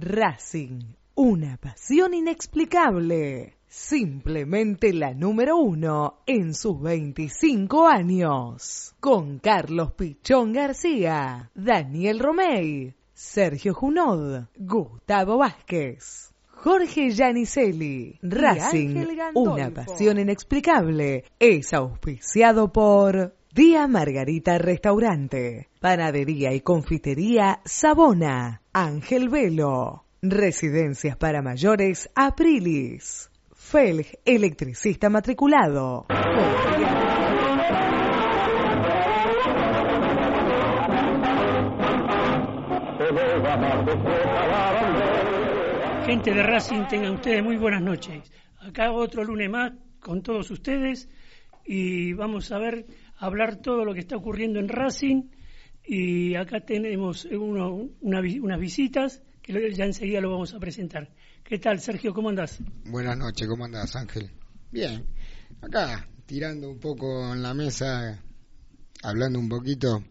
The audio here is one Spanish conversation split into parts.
Racing, una pasión inexplicable. Simplemente la número uno en sus 25 años. Con Carlos Pichón García, Daniel Romey, Sergio Junod, Gustavo Vázquez. Jorge Gianicelli, Racing, una pasión inexplicable, es auspiciado por Día Margarita Restaurante, Panadería y Confitería Sabona, Ángel Velo, Residencias para Mayores Aprilis, Felg Electricista Matriculado. Gente de Racing, tengan ustedes muy buenas noches. Acá otro lunes más con todos ustedes y vamos a ver, hablar todo lo que está ocurriendo en Racing y acá tenemos uno, unas visitas que ya enseguida lo vamos a presentar. ¿Qué tal, Sergio? ¿Cómo andás? Buenas noches, ¿cómo andás, Ángel? Bien, acá tirando un poco en la mesa, hablando un poquito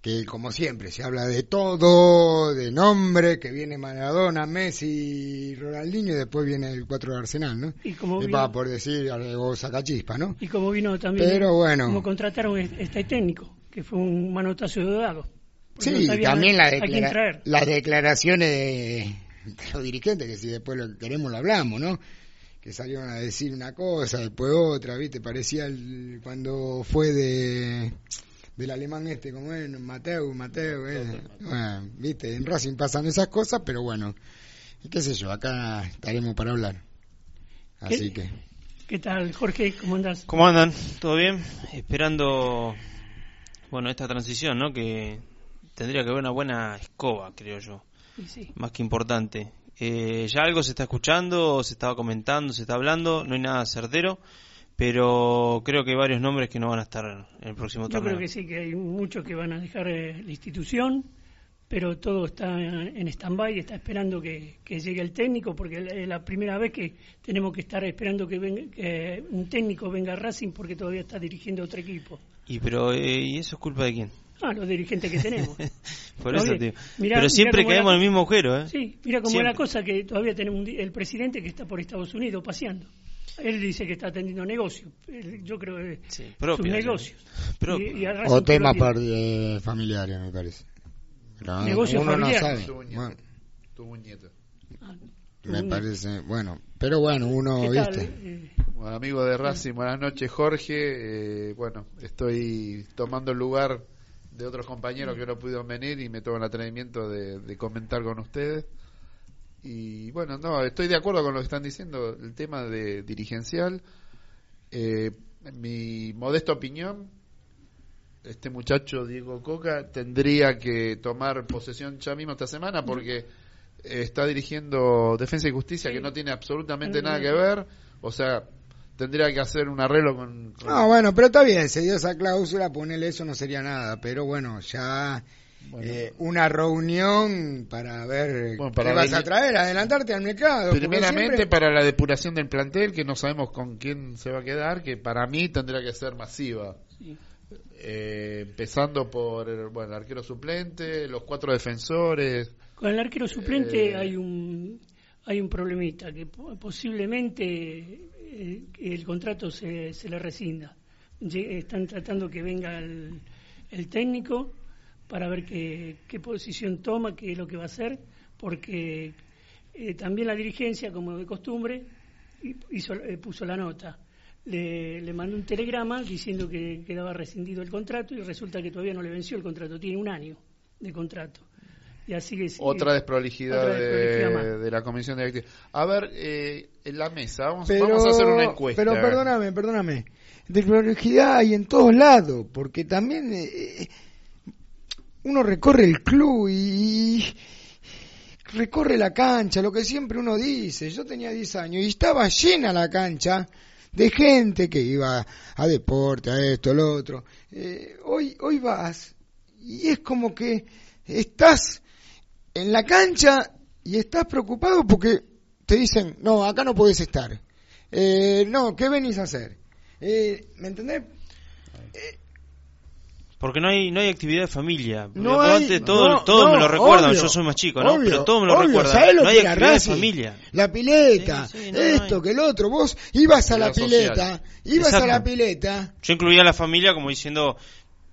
que como siempre se habla de todo, de nombre, que viene Maradona, Messi, Ronaldinho y después viene el 4 de Arsenal, ¿no? Y como vino, por decir o Sacachispa, ¿no? Y como vino también, Pero bueno, como contrataron este técnico, que fue un manotazo de dado. Sí, también la las declaraciones de, los dirigentes, que si después lo queremos lo hablamos, ¿no? Que salieron a decir una cosa, después otra, ¿viste? Parecía cuando fue de del alemán este, como es, Mateo, Mateo, eh. bueno, viste, en Racing pasan esas cosas, pero bueno, qué sé yo, acá estaremos para hablar. Así que... ¿Qué tal, Jorge? ¿Cómo andas? ¿Cómo andan? ¿Todo bien? Esperando, bueno, esta transición, ¿no? Que tendría que haber una buena escoba, creo yo. Sí. Más que importante. Eh, ya algo se está escuchando, se estaba comentando, se está hablando, no hay nada certero pero creo que hay varios nombres que no van a estar en el próximo torneo. Yo creo que sí, que hay muchos que van a dejar eh, la institución, pero todo está en stand-by, está esperando que, llegue el técnico, porque es la primera vez que tenemos que estar esperando que, venga, un técnico venga a Racing porque todavía está dirigiendo otro equipo. ¿Y pero eh, y eso es culpa de quién? Ah, los dirigentes que tenemos. Por eso, tío. pero siempre caemos en el mismo agujero, ¿eh? Sí, mira cómo es la cosa que todavía tenemos el presidente que está por Estados Unidos paseando. Él dice que está atendiendo negocios. Yo creo que sí, sus negocios. o temas eh, familiares, me parece. negocios familiares. tuvo un nieto. Ah, me parece, bueno, pero bueno, uno, ¿viste? Eh, bueno, amigo de Racing, buenas noches, Jorge. Eh, bueno, estoy tomando el lugar de otros compañeros que no pudieron venir y me tomo el atrevimiento de comentar con ustedes. Y bueno, no, estoy de acuerdo con lo que están diciendo, el tema de dirigencial. Eh, en mi modesta opinión, este muchacho Diego Coca tendría que tomar posesión ya mismo esta semana porque está dirigiendo Defensa y Justicia que no tiene absolutamente nada que ver, o sea, tendría que hacer un arreglo con... No, bueno, pero está bien, se dio esa cláusula, ponerle eso no sería nada, pero bueno, ya eh, una reunión para ver qué vas a traer, adelantarte al mercado. Primeramente para la depuración del plantel, que no sabemos con quién se va a quedar, que para mí tendría que ser masiva. Eh, empezando por bueno, el arquero suplente, los cuatro defensores. Con el arquero suplente eh, hay un hay un problemita, que posiblemente el contrato se, se le rescinda. Están tratando que venga el, el técnico para ver qué, qué, posición toma, qué es lo que va a hacer, porque eh, también la dirigencia, como de costumbre, hizo, eh, puso la nota. Le, le, mandó un telegrama diciendo que quedaba rescindido el contrato y resulta que todavía no le venció el contrato, tiene un año de contrato. Y así que, otra desprolijidad, de, la comisión directiva. A ver, eh, en la mesa, vamos, vamos, a hacer una encuesta. Pero perdóname, perdóname. Desprolijidad hay en todos lados, porque también uno recorre el club y recorre la cancha, lo que siempre uno dice. Yo tenía 10 años y estaba llena la cancha de gente que iba a deporte, a esto, a lo otro. Eh, hoy, hoy vas y es como que estás en la cancha y estás preocupado porque te dicen, no, acá no puedes estar. Eh, no, ¿qué venís a hacer? Eh, ¿Me entendés? Porque no hay no hay actividad de familia. No antes todo, todo me lo recuerdan, yo soy más chico, ¿no? Pero todo me lo recuerdan. no hay actividad de familia. La pileta, esto, que el otro. Vos ibas a la, pileta, ibas a la pileta. Yo incluía a la familia como diciendo,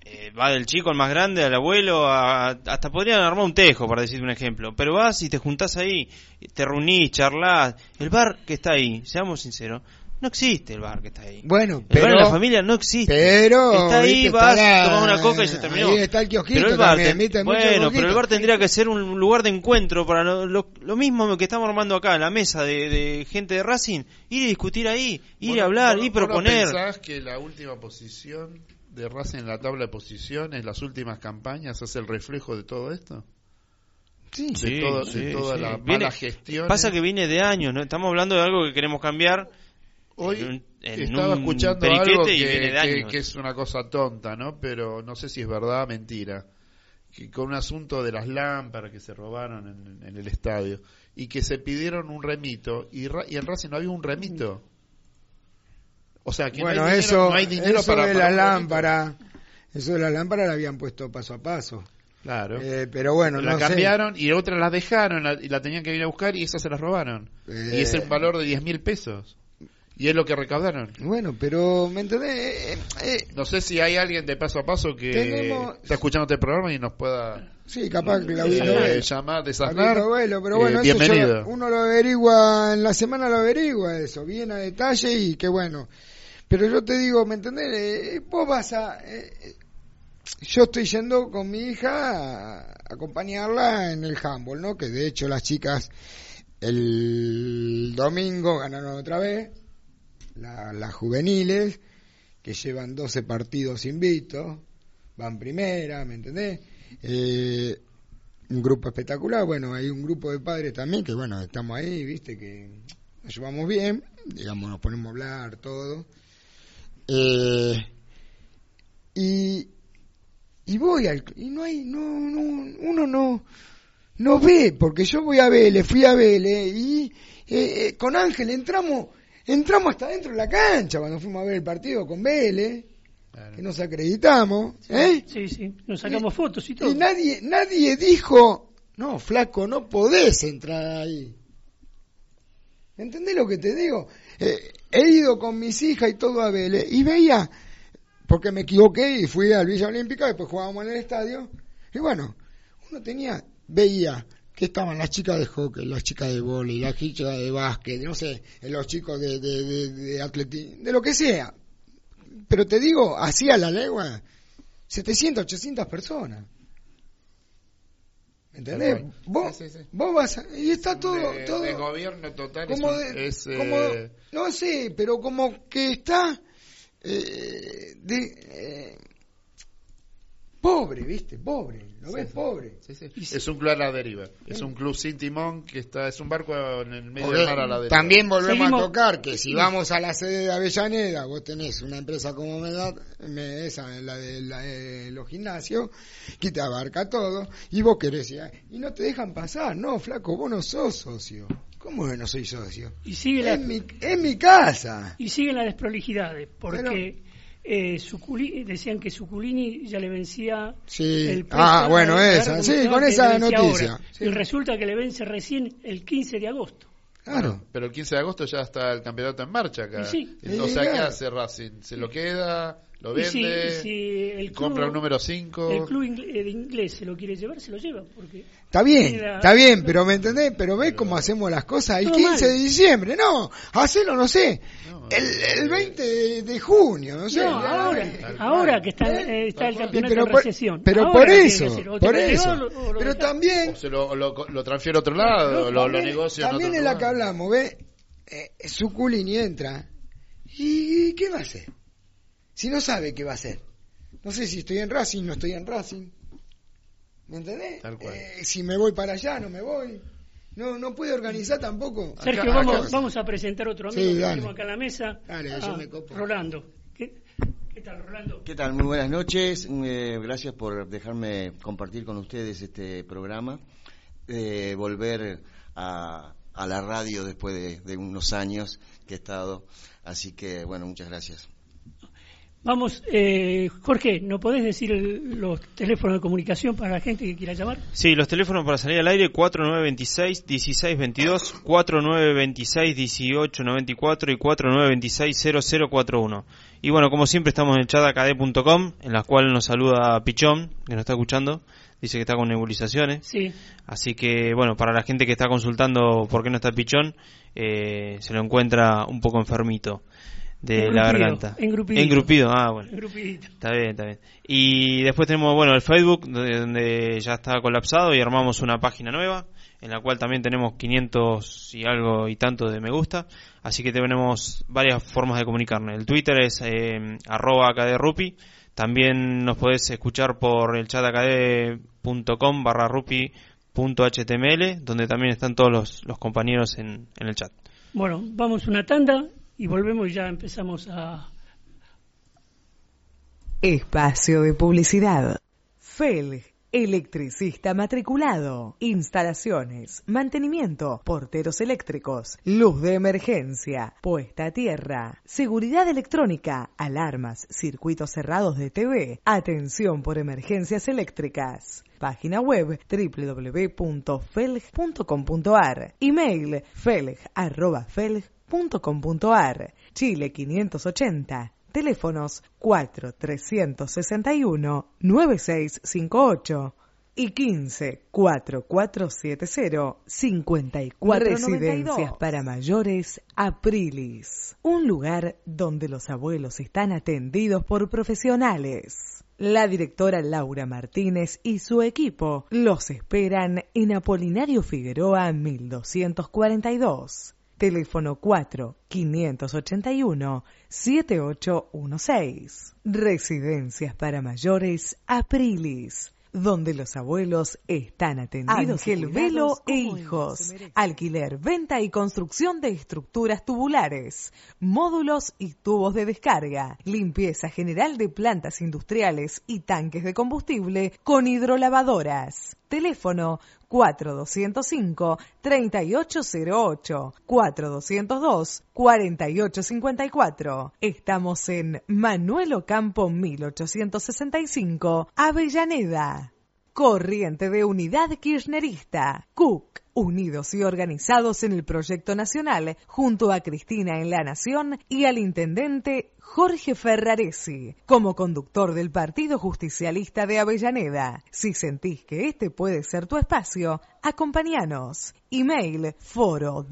eh, va del chico al más grande, al abuelo, hasta podrían armar un tejo, para decirte un ejemplo. Pero vas y te juntás ahí, te reunís, charlás. El bar que está ahí, seamos sinceros, no existe el bar que está ahí. Bueno, el bar en la familia no existe. Pero está ahí, vas, tomas una coca y se terminó. Ahí está el pero el bar, bueno, pero el bar tendría que ser un lugar de encuentro para lo, mismo que estamos armando acá en la mesa de, gente de Racing, ir y discutir ahí, ir a hablar, ir proponer. ¿Pensás que la última posición de Racing en la tabla de posiciones, las últimas campañas, es el reflejo de todo esto? Sí, de, toda la mala gestión. Pasa que viene de años, ¿no? Estamos hablando de algo que queremos cambiar Hoy estaba escuchando algo que, es una cosa tonta, ¿no? Pero no sé si es verdad o mentira. Que con un asunto de las lámparas que se robaron en, el estadio y que se pidieron un remito y, y en Racing no había un remito. O sea, que bueno, no, hay eso, dinero, no hay dinero eso de la lámpara, eso de la lámpara la habían puesto paso a paso. Claro. Eh, pero bueno, la cambiaron y otras las dejaron y la tenían que ir a buscar y esas se las robaron. Y es un eh, valor de 10 mil pesos. Y es lo que recaudaron. Bueno, pero, ¿me entendés? Eh, eh, eh, no sé si hay alguien de paso a paso que está escuchando este programa y nos pueda... Sí, capaz que la eh, llamar, desafío. pero bueno, bienvenido. uno lo averigua, en la semana lo averigua eso, bien a detalle y qué bueno. Pero yo te digo, ¿me entendés? vos vas a... yo estoy yendo con mi hija a acompañarla en el handball, ¿no? Que de hecho las chicas el domingo ganaron otra vez las juveniles, que llevan 12 partidos invictos, van primera, ¿me entendés? Eh, un grupo espectacular, bueno, hay un grupo de padres también que, bueno, estamos ahí, viste, que nos llevamos bien, digamos, nos ponemos a hablar, todo. Eh, y, y voy al, y no hay, no, no, uno no, no ve, porque yo voy a Vélez, fui a Vélez y eh, con Ángel entramos Entramos hasta dentro de la cancha cuando fuimos a ver el partido con Vélez, que nos acreditamos. ¿eh? Sí, sí, nos sacamos fotos y todo. Y nadie, nadie dijo, no, flaco, no podés entrar ahí. ¿Entendés lo que te digo? Eh, he ido con mis hijas y todo a Vélez y veía, porque me equivoqué y fui al Villa Olímpica, después jugábamos en el estadio, y bueno, uno tenía, veía que estaban las chicas de hockey, las chicas de vóley, las chicas de básquet, no sé, los chicos de, de, de, atletismo, de lo que sea. Pero te digo, hacía la legua 700, 800 personas. ¿Entendés? Vos, vos vas y está todo... De, todo gobierno total como es, eh, No sé, pero como que está... Eh, de, eh, pobre, ¿viste? Pobre, ¿lo ves? Pobre. Es un club a la deriva. Es un club sin timón que está, es un barco en el medio del mar a la deriva. También volvemos a tocar que si vamos a la sede de Avellaneda, vos tenés una empresa como Medad, esa, la de, los gimnasios, que te abarca todo, y vos querés, y no te dejan pasar, no, flaco, vos no sos socio. ¿Cómo que no soy socio? Y sigue es, mi, es mi casa. Y siguen las desprolijidades, porque eh, decían que Suculini ya le vencía el Ah, bueno, esa, sí, con esa noticia. Y resulta que le vence recién el 15 de agosto. Claro. Pero el 15 de agosto ya está el campeonato en marcha acá. Sí. O sea, ¿qué hace Racing? ¿Se lo queda? lo vende, el compra un número 5. El club inglés se lo quiere llevar, se lo lleva. Porque está bien, está bien, pero ¿me entendés? Pero ves cómo hacemos las cosas el 15 de diciembre, no, hacelo, no sé, el, el 20 de, junio, no sé. No, ahora, ahora que está, ¿Eh? está el campeonato de recesión. Pero por eso, por eso. pero también... O se lo, lo, transfiere a otro lado, lo, lo negocia También en, la que hablamos, ¿ves? Eh, Suculini entra, ¿y qué va a hacer? si no sabe qué va a hacer? No sé si estoy en Racing, no estoy en Racing. ¿Me entendés? Eh, si me voy para allá, no me voy. No, no puede organizar tampoco. Sergio, vamos, vamos a presentar otro amigo que tenemos acá en la mesa. Dale, yo ah, me copo. Rolando. ¿Qué, tal, Rolando? ¿Qué tal? Muy buenas noches. Eh, gracias por dejarme compartir con ustedes este programa. Eh, volver a, a, la radio después de unos años que he estado. Así que, bueno, muchas gracias. Vamos, eh, Jorge, ¿no podés decir los teléfonos de comunicación para la gente que quiera llamar? Sí, los teléfonos para salir al aire 4926-1622, 4926-1894 y 4926-0041. Y bueno, como siempre estamos en el chat acad.com, en la cual nos saluda Pichón, que nos está escuchando. Dice que está con nebulizaciones. Sí. Así que, bueno, para la gente que está consultando por qué no está Pichón, eh, se lo encuentra un poco enfermito de la garganta. Engrupido. Engrupido, ah, bueno. Está bien, está bien. Y después tenemos, bueno, el Facebook, donde ya está colapsado y armamos una página nueva, en la cual también tenemos 500 y algo y tanto de me gusta. Así que tenemos varias formas de comunicarnos. El Twitter es eh, arroba acadrupi. También nos podés escuchar por el chat acad.com barra rupi.html, donde también están todos los, los compañeros en, en el chat. Bueno, vamos una tanda y volvemos ya empezamos a... Espacio de publicidad. FEL, electricista matriculado, instalaciones, mantenimiento, porteros eléctricos, luz de emergencia, puesta a tierra, seguridad electrónica, alarmas, circuitos cerrados de TV, atención por emergencias eléctricas. Página web www.felg.com.ar. Email felg.felg.com .com.ar, Chile 580, teléfonos 4 361 9658 y 15 4470 54 Residencias para mayores Aprilis, un lugar donde los abuelos están atendidos por profesionales. La directora Laura Martínez y su equipo los esperan en Apolinario Figueroa 1242 Teléfono 4 581 7816. Residencias para mayores Aprilis donde los abuelos están atendidos. Ángel Velo e Hijos. Alquiler, venta y construcción de estructuras tubulares, módulos y tubos de descarga, limpieza general de plantas industriales y tanques de combustible con hidrolavadoras. Teléfono 4205-3808, 4202-4854. Estamos en Manuel Ocampo 1865, Avellaneda. Corriente de Unidad Kirchnerista, Cook unidos y organizados en el proyecto nacional, junto a Cristina en La Nación y al intendente Jorge Ferraresi, como conductor del Partido Justicialista de Avellaneda. Si sentís que este puede ser tu espacio, acompáñanos. Email foro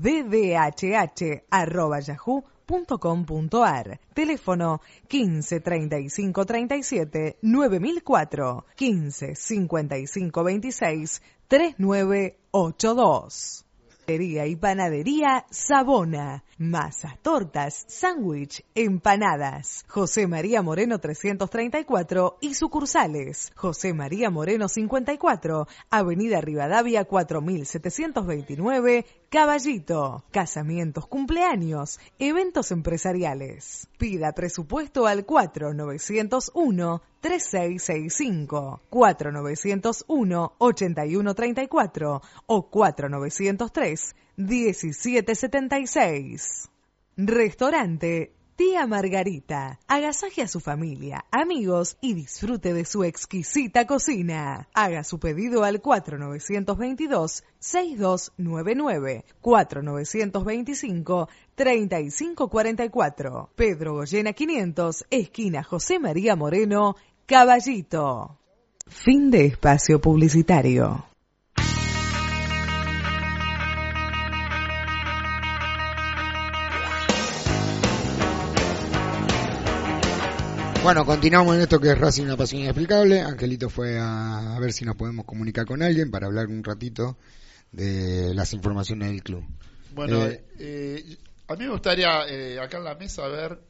Teléfono 15 35 37 9004 15 55 26 3982. Y panadería Sabona. Masas, tortas, sándwich, empanadas. José María Moreno 334 y sucursales. José María Moreno 54, Avenida Rivadavia 4729, Caballito. Casamientos, cumpleaños, eventos empresariales. Pida presupuesto al 4901 3665, 4901 8134 o 4903 1776. Restaurante Tía Margarita. Agasaje a su familia, amigos y disfrute de su exquisita cocina. Haga su pedido al 4922-6299, 4925-3544. Pedro Goyena 500, esquina José María Moreno, Caballito. Fin de espacio publicitario. Bueno, continuamos en esto que es Racing una pasión inexplicable. Angelito fue a, ver si nos podemos comunicar con alguien para hablar un ratito de las informaciones del club. Bueno, eh, eh, a mí me gustaría eh, acá en la mesa ver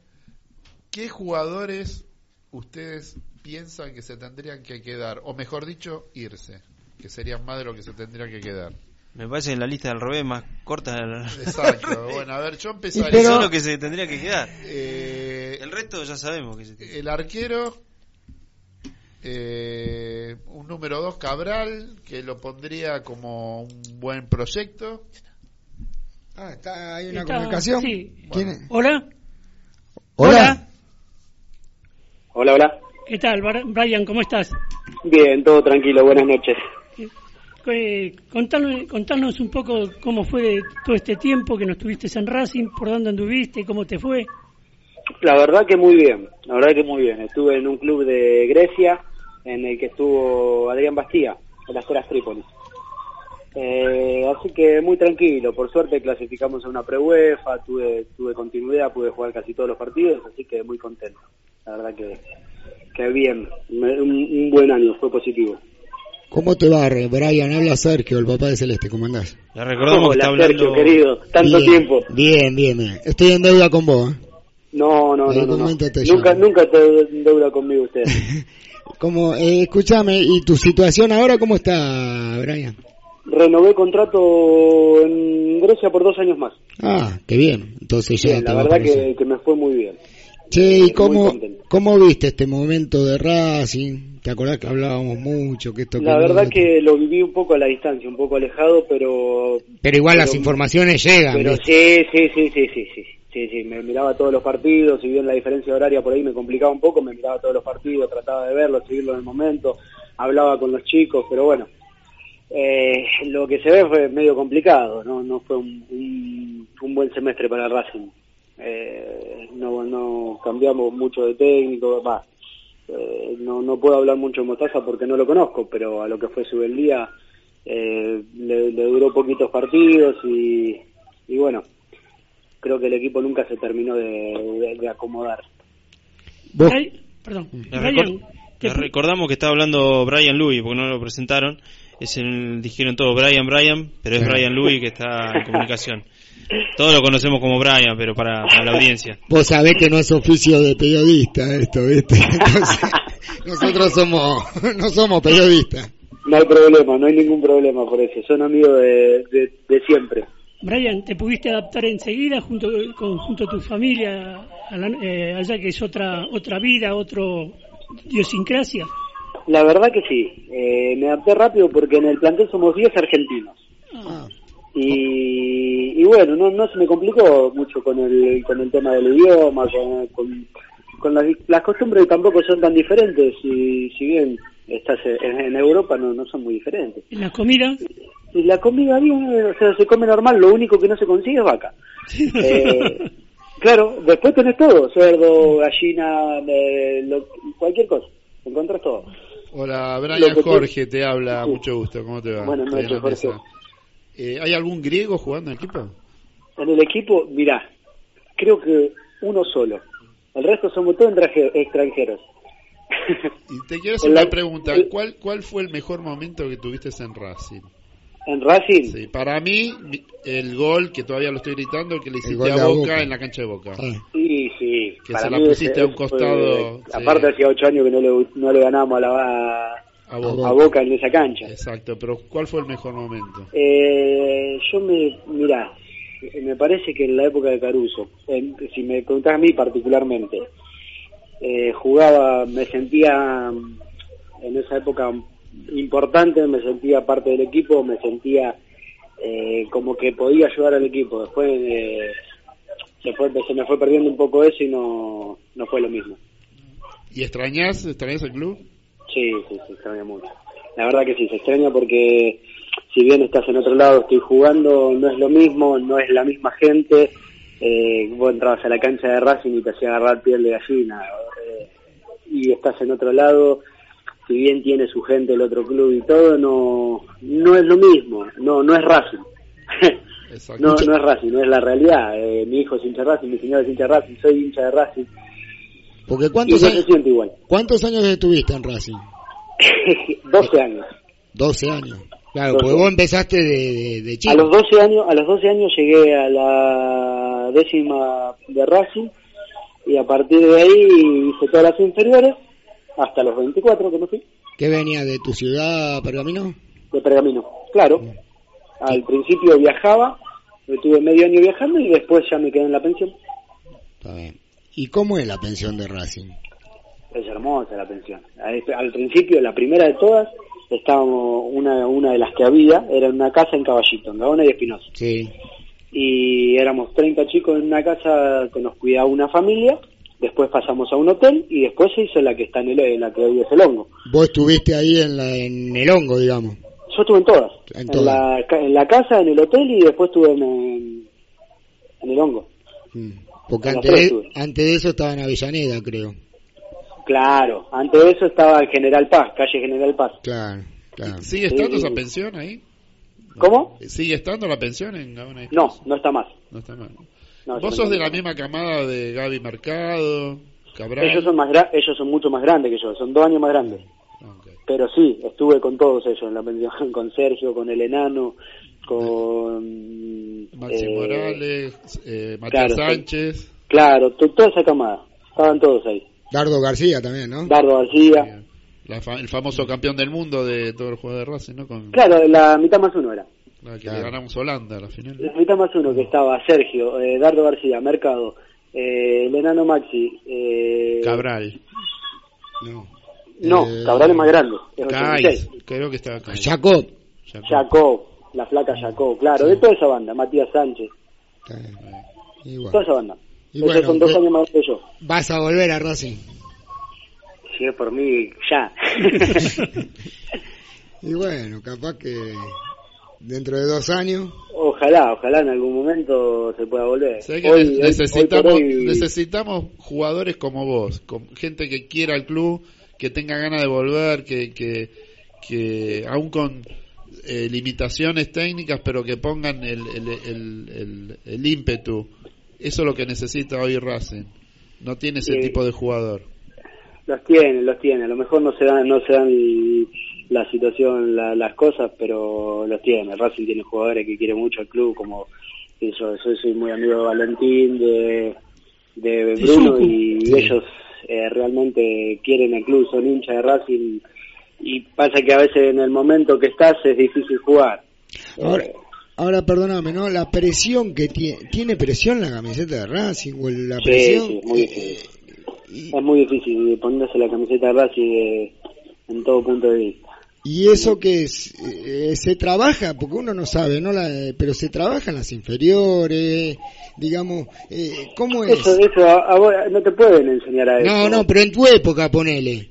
qué jugadores ustedes piensan que se tendrían que quedar, o mejor dicho, irse, que serían más de lo que se tendrían que quedar. Me parece en la lista del revés más corta. Exacto. bueno, a ver, yo empezaría. Eso es lo que se tendría que quedar. Eh, el resto ya sabemos que se El arquero, eh, un número 2 Cabral, que lo pondría como un buen proyecto. Ah, está, hay una comunicación. Sí. Hola. Hola. Hola, hola. ¿Qué tal, Brian? ¿Cómo estás? Bien, todo tranquilo, buenas noches. Eh, contanos, un poco cómo fue todo este tiempo que no estuviste en Racing, por dónde anduviste, cómo te fue. La verdad que muy bien, la verdad que muy bien. Estuve en un club de Grecia en el que estuvo Adrián Bastía, en las Teras Trípolis. Eh, así que muy tranquilo, por suerte clasificamos a una pre-UEFA, tuve, tuve continuidad, pude jugar casi todos los partidos, así que muy contento. La verdad que, que bien, un, buen año, fue positivo. ¿Cómo te va, Brian? Habla Sergio, el papá de Celeste, ¿cómo andás? Le recordamos que está hablando... Sergio, querido, tanto tiempo. Bien, bien, bien. Estoy en deuda con vos, ¿eh? No, no, no, Nunca, nunca te en deuda conmigo usted. como, eh, escúchame, ¿y tu situación ahora cómo está, Brian? renové contrato en Grecia por dos años más. Ah, qué bien. Entonces ya la verdad que, me fue muy bien. Che, ¿y cómo, cómo viste este momento de Racing? ¿Te acordás que hablábamos mucho? que esto La verdad que lo viví un poco a la distancia, un poco alejado, pero... Pero igual las informaciones llegan. Pero sí, sí, sí, sí, sí, sí. Sí, sí, me miraba todos los partidos, si bien la diferencia horaria por ahí me complicaba un poco, me miraba todos los partidos, trataba de verlos, seguirlos en el momento, hablaba con los chicos, pero bueno, eh, lo que se ve fue medio complicado, no, no fue un, un, buen semestre para Racing. Eh, no, no cambiamos mucho de técnico, va. Eh, no, no puedo hablar mucho de Mostaza porque no lo conozco, pero a lo que fue su día eh, le, duró poquitos partidos y, y bueno, creo que el equipo nunca se terminó de, acomodar. perdón, recordamos que estaba hablando Brian Louis, porque no lo presentaron es el, dijeron todo Brian Brian, pero es Brian Louis que está en comunicación. Todos lo conocemos como Brian, pero para, la audiencia. Vos sabés que no es oficio de periodista esto, ¿viste? nosotros somos, no somos periodistas. No hay problema, no hay ningún problema por eso. Son amigos de, de, siempre. Brian, ¿te pudiste adaptar enseguida junto con junto a tu familia eh, allá que es otra otra vida, otro idiosincrasia? La verdad que sí, eh, me adapté rápido porque en el plantel somos 10 argentinos. Ah. Y, bueno, no, no se me complicó mucho con el, con el tema del idioma, con, con, las, las, costumbres tampoco son tan diferentes, y si bien estás en, Europa no, no son muy diferentes. ¿Y la comida? Y la comida bien, o sea, se come normal, lo único que no se consigue es vaca. Eh, claro, después tenés todo, cerdo, gallina, eh, cualquier cosa, encuentras todo. Hola, Brian Jorge te habla, mucho gusto, ¿cómo te va? Buenas noches, Jorge. Eh, ¿Hay algún griego jugando en el equipo? En el equipo, mirá, creo que uno solo. El resto somos todos extranjeros. Y te quiero hacer una pregunta, ¿cuál, ¿cuál fue el mejor momento que tuviste en Racing? en Racing. Sí, para mí, el gol, que todavía lo estoy gritando, que le hiciste a Boca, en la cancha de Boca. Sí, sí. Que se la pusiste a un costado. aparte, hacía ocho años que no le, no le ganamos a, la, a, Boca. en esa cancha. Exacto, pero ¿cuál fue el mejor momento? Eh, yo me, mirá, me parece que en la época de Caruso, si me preguntás a mí particularmente, eh, jugaba, me sentía en esa época importante, me sentía parte del equipo, me sentía eh, como que podía ayudar al equipo. Después eh, se, fue, se me fue perdiendo un poco eso y no, no fue lo mismo. ¿Y extrañas, extrañas el club? Sí, sí, se extraña mucho. La verdad que sí, se extraña porque si bien estás en otro lado, estoy jugando, no es lo mismo, no es la misma gente. Eh, vos entrabas a la cancha de Racing y te hacía agarrar piel de gallina. Eh, y estás en otro lado si bien tiene su gente el otro club y todo, no, no es lo mismo, no, no es Racing. no, no es Racing, no es la realidad. Eh, mi hijo es hincha de Racing, mi señor es hincha de Racing, soy hincha de Racing. Porque ¿cuántos, años, igual. ¿cuántos años estuviste en Racing? 12 años. 12 años. Claro, porque vos empezaste de, de, chico. A los 12 años, a los 12 años llegué a la décima de Racing y a partir de ahí hice todas las inferiores hasta los 24 que me fui. ¿Qué venía de tu ciudad, Pergamino? De Pergamino, claro. Al principio viajaba, estuve medio año viajando y después ya me quedé en la pensión. Está bien. ¿Y cómo es la pensión de Racing? Es hermosa la pensión. Al principio, la primera de todas, estábamos, una, una de las que había, era una casa en Caballito, en Gabona y Espinosa. Sí. Y éramos 30 chicos en una casa que nos cuidaba una familia después pasamos a un hotel y después se hizo la que está en, el, en la que hoy es el hongo. ¿Vos estuviste ahí en, la, en el hongo, digamos? Yo estuve en todas. En, la, en la, casa, en el hotel y después estuve en, en el hongo. Mm. Porque antes de, antes de eso estaba en Avellaneda, creo. Claro, antes de eso estaba en General Paz, calle General Paz. Claro, claro. ¿Sigue estando esa pensión ahí? ¿Cómo? ¿Sigue estando la pensión en No, no está más. No está más. ¿Vos sos de la misma camada de Gaby Mercado, Cabral? Ellos son, más ellos son mucho más grandes que yo, son dos años más grandes. Pero sí, estuve con todos ellos en la pensión, con Sergio, con el enano, con... Maxi eh, Morales, eh, Matías Sánchez. Claro, toda esa camada, estaban todos ahí. Dardo García también, ¿no? Dardo García. el famoso campeón del mundo de todo el juego de Racing, ¿no? Claro, la mitad más uno era. La que le ganamos Holanda a la final. La mitad más uno que estaba Sergio, eh, Dardo García, Mercado, eh, el enano Maxi. Eh, Cabral. No. No, eh, Cabral es más grande. Es creo que estaba Jacob. Jacob. La flaca Jacob, claro, de toda esa banda, Matías Sánchez. Toda esa banda. Y Ellos son dos años más que yo. Vas a volver a Racing. Si es por mí, ya. y bueno, capaz que dentro de dos años. Ojalá, ojalá en algún momento se pueda volver. necesitamos, necesitamos jugadores como vos, con gente que quiera el club, que tenga ganas de volver, que, que, que aún con eh, limitaciones técnicas, pero que pongan el, el, el, el, ímpetu. Eso es lo que necesita hoy Racing. No tiene ese tipo de jugador. Los tiene, los tiene. A lo mejor no se dan, no se dan la situación, las cosas, pero los tiene. Racing tiene jugadores que quiere mucho al club, como yo, soy muy amigo de Valentín, de, de Bruno, y ellos eh, realmente quieren el club, son hinchas de Racing, y pasa que a veces en el momento que estás es difícil jugar. Ahora, eh, ahora perdóname, ¿no? La presión que tiene, ¿tiene presión la camiseta de Racing? O la presión, sí, muy eh, es muy difícil ponerse la camiseta de Racing en todo punto de vista. Y eso que eh, se trabaja, porque uno no sabe, ¿no? La, pero se trabaja en las inferiores, digamos, eh, ¿cómo es? Eso, eso, no te pueden enseñar a eso. No, no, pero en tu época ponele.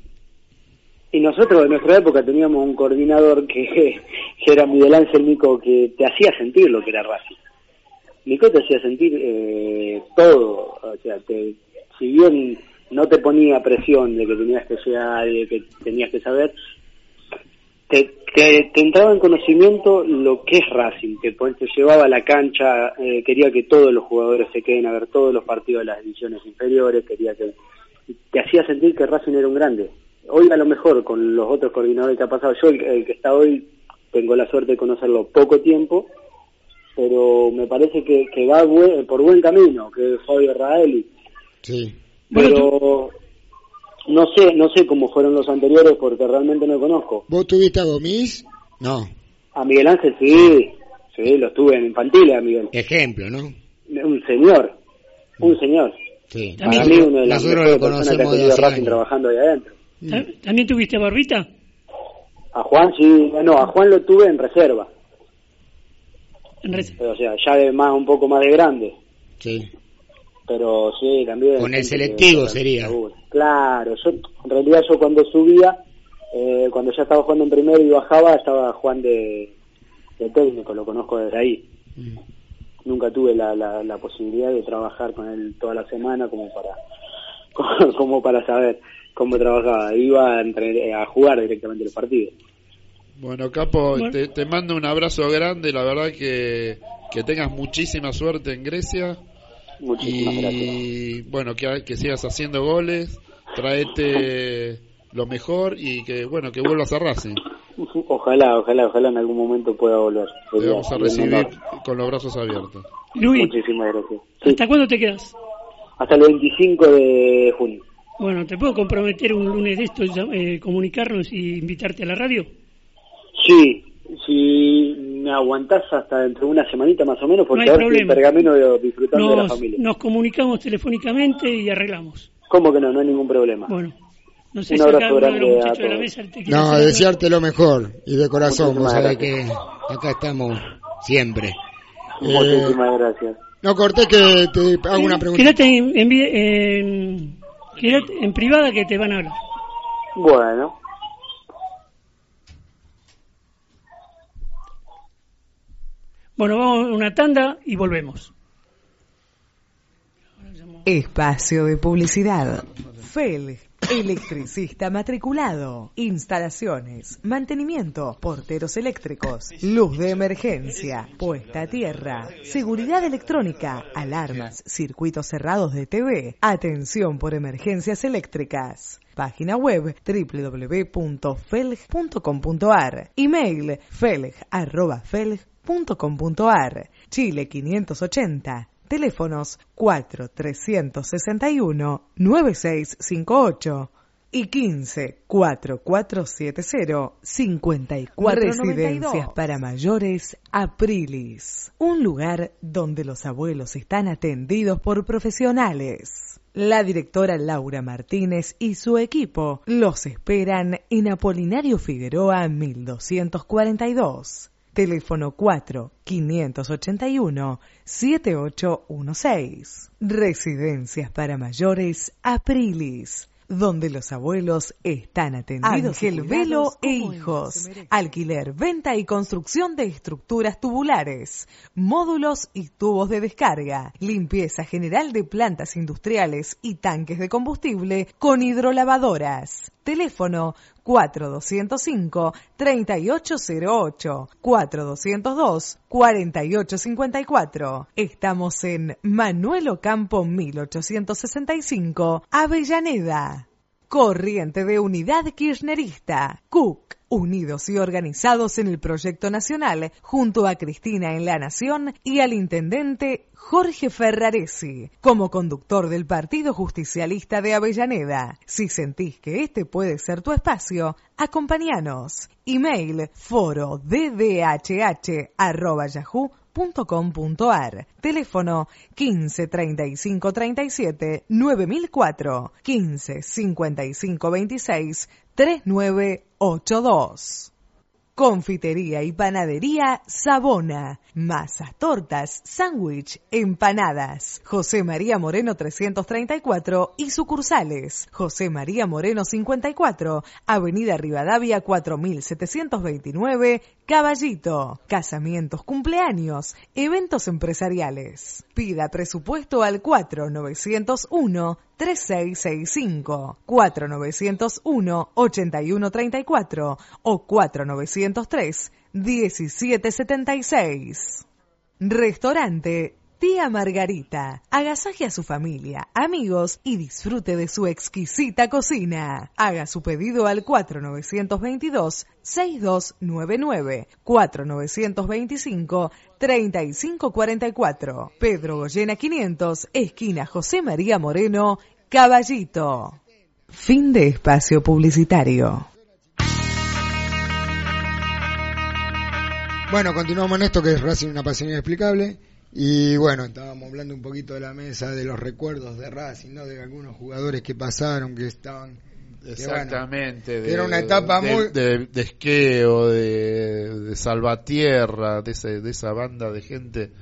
Y nosotros en nuestra época teníamos un coordinador que, que era Miguel Ángel Nico, que te hacía sentir lo que era Racing. Nico te hacía sentir eh, todo, o sea, te, si bien no te ponía presión de que tenías que llegar, de que tenías que saber, te, te, entraba en conocimiento lo que es Racing, que te llevaba a la cancha, eh, quería que todos los jugadores se queden a ver todos los partidos de las divisiones inferiores, quería que te hacía sentir que Racing era un grande. Hoy a lo mejor con los otros coordinadores que ha pasado yo, el, que está hoy, tengo la suerte de conocerlo poco tiempo, pero me parece que, que va por buen camino, que es Fabio Raeli. Sí. Pero no sé, no sé cómo fueron los anteriores porque realmente no conozco. ¿Vos tuviste a Gomis? No. A Miguel Ángel sí, sí, lo tuve en infantil a Miguel. Ejemplo, ¿no? Un señor, un mm. señor. Sí. Para mí una de las mejores personas que ha tenido Racing trabajando ahí adentro. ¿También tuviste Barbita? A Juan sí, no, a Juan lo tuve en reserva. En reserva. O sea, ya de más, un poco más de grande. Sí pero sí, también... Con el selectivo sería. Claro, yo, en realidad yo cuando subía, eh, cuando ya estaba jugando en primero y bajaba, estaba Juan de, técnico, lo conozco desde ahí. Mm. Nunca tuve la, la, posibilidad de trabajar con él toda la semana como para como para saber cómo trabajaba. Iba a, a jugar directamente los partidos. Bueno, Capo, Te, te, mando un abrazo grande. La verdad que, que tengas muchísima suerte en Grecia y bueno, que, que sigas haciendo goles, traete lo mejor y que bueno, que vuelvas a Racing. Ojalá, ojalá, ojalá en algún momento pueda volver. Te vamos a recibir con los brazos abiertos. Luis, muchísimas gracias. ¿Hasta cuándo te quedas? Hasta el 25 de junio. Bueno, ¿te puedo comprometer un lunes de esto, eh, comunicarnos y invitarte a la radio? Sí, si me aguantás hasta dentro de una semanita más o menos, porque no ahora pergamino disfrutando de la familia. Nos comunicamos telefónicamente y arreglamos. ¿Cómo que no? No hay ningún problema. Bueno. No sé un abrazo grande a de la mesa No, desearte lo mejor y de corazón, vos sabés que acá estamos siempre. Muchísimas gracias. No corté que te hago una pregunta. Quédate en, en, en privada que te van a hablar. Bueno. Bueno, vamos a una tanda y volvemos. Espacio de publicidad. FEL, electricista matriculado, instalaciones, mantenimiento, porteros eléctricos, luz de emergencia, puesta a tierra, seguridad electrónica, alarmas, circuitos cerrados de TV, atención por emergencias eléctricas. Página web www.felg.com.ar. Email felg.felg.com.ar. Chile 580 Teléfonos 4-361-9658 y 15-4470-54. Residencias para mayores Aprilis. Un lugar donde los abuelos están atendidos por profesionales. La directora Laura Martínez y su equipo los esperan en Apolinario Figueroa 1242 Teléfono 4 581 7816. Residencias para mayores Aprilis donde los abuelos están atendidos. Ángel Velo e Hijos. Alquiler, venta y construcción de estructuras tubulares, módulos y tubos de descarga, limpieza general de plantas industriales y tanques de combustible con hidrolavadoras. Teléfono 4205-3808, 4202-4854. Estamos en Manuel Ocampo 1865, Avellaneda. Corriente de Unidad Kirchnerista, CUC, unidos y organizados en el proyecto nacional, junto a Cristina en La Nación y al intendente Jorge Ferraresi, como conductor del Partido Justicialista de Avellaneda. Si sentís que este puede ser tu espacio, acompáñanos. Email foro. Teléfono 15 35 37 9004 15 55 26 3982. Confitería y panadería Sabona. Masas, tortas, sándwich, empanadas. José María Moreno 334 y sucursales. José María Moreno 54, Avenida Rivadavia 4729, Caballito. Casamientos, cumpleaños, eventos empresariales. Pida presupuesto al 4901 3665 4901 8134 o 4903 1776. Restaurante Tía Margarita. Agasaje a su familia, amigos y disfrute de su exquisita cocina. Haga su pedido al 4922-6299, 4925-3544. Pedro Goyena 500, esquina José María Moreno, Caballito. Fin de espacio publicitario. Bueno, continuamos en esto que es Racing una pasión inexplicable. Y bueno, estábamos hablando un poquito de la mesa, de los recuerdos de Racing, ¿no? De algunos jugadores que pasaron, que estaban... Exactamente. era una etapa muy... De, de, esqueo, de, de salvatierra, de, de esa banda de gente...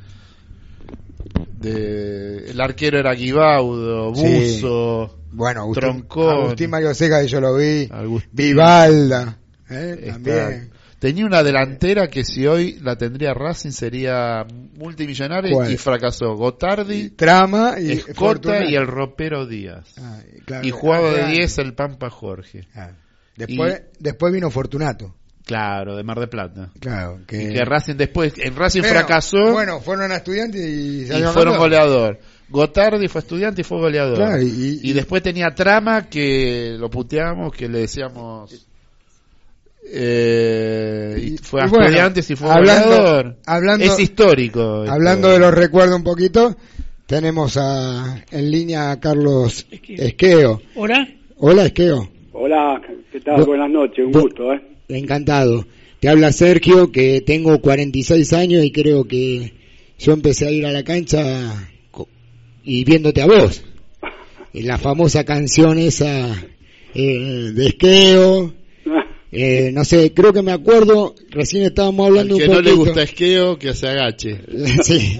De, el arquero era Guibaudo, Buzo, bueno, Agustín, Troncón. Agustín Mario Seca, yo lo vi. Vivalda, ¿eh? también. Tenía una delantera que si hoy la tendría Racing sería multimillonaria y fracasó. Gotardi, Trama y Escorta y el ropero Díaz. Ah, y jugaba de 10 el Pampa Jorge. Ah. Después, después vino Fortunato. Claro, de Mar de Plata. Claro, que, y que Racing después, en Racing fracasó. Bueno, fueron a estudiantes y, y fueron goleador. Gotardi fue estudiante y fue goleador. y, y, después tenía Trama que lo puteamos, que le decíamos eh, y fue a estudiantes y fue hablando, hablando, es histórico. Hablando de los recuerdos un poquito, tenemos a, en línea a Carlos Esqueo. Hola. Hola Esqueo. Hola, ¿qué tal? Buenas noches, un gusto. ¿eh? Encantado. Te habla Sergio, que tengo 46 años y creo que yo empecé a ir a la cancha y viéndote a vos. En la famosa canción esa eh, de Esqueo Eh, no sé, creo que me acuerdo, recién estábamos hablando un poquito. Que no le gusta esqueo, que se agache. sí.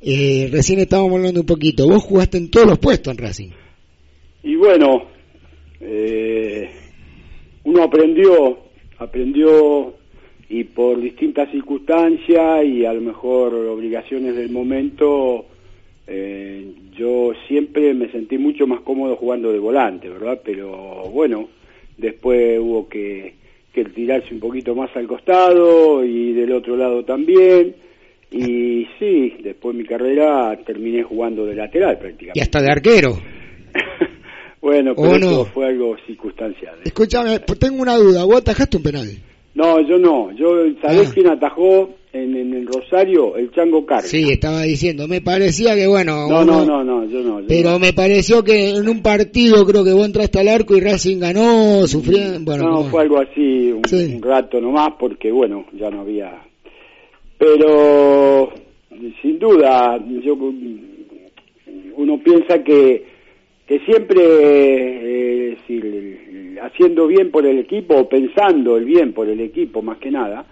Eh, recién estábamos hablando un poquito. Vos jugaste en todos los puestos en Racing. Y bueno, eh, uno aprendió, aprendió y por distintas circunstancias y a lo mejor obligaciones del momento, eh, yo siempre me sentí mucho más cómodo jugando de volante, ¿verdad? Pero bueno, después hubo que, que tirarse un poquito más al costado y del otro lado también. Y sí, después de mi carrera terminé jugando de lateral prácticamente. Y hasta de arquero. bueno, pero eso fue algo circunstancial. ¿eh? Escúchame, tengo una duda. ¿Vos atajaste un penal? No, yo no. Yo, ¿sabés ah. quién atajó en, en, Rosario? El Chango Carga. Sí, estaba diciendo. Me parecía que, bueno... No, no, no, no, yo no. pero me pareció que en un partido creo que vos entraste al arco y Racing ganó, sufriendo... Bueno, no, fue algo así, un, rato nomás, porque, bueno, ya no había... Pero, sin duda, yo uno piensa que que siempre eh, haciendo bien por el equipo o pensando el bien por el equipo más que nada,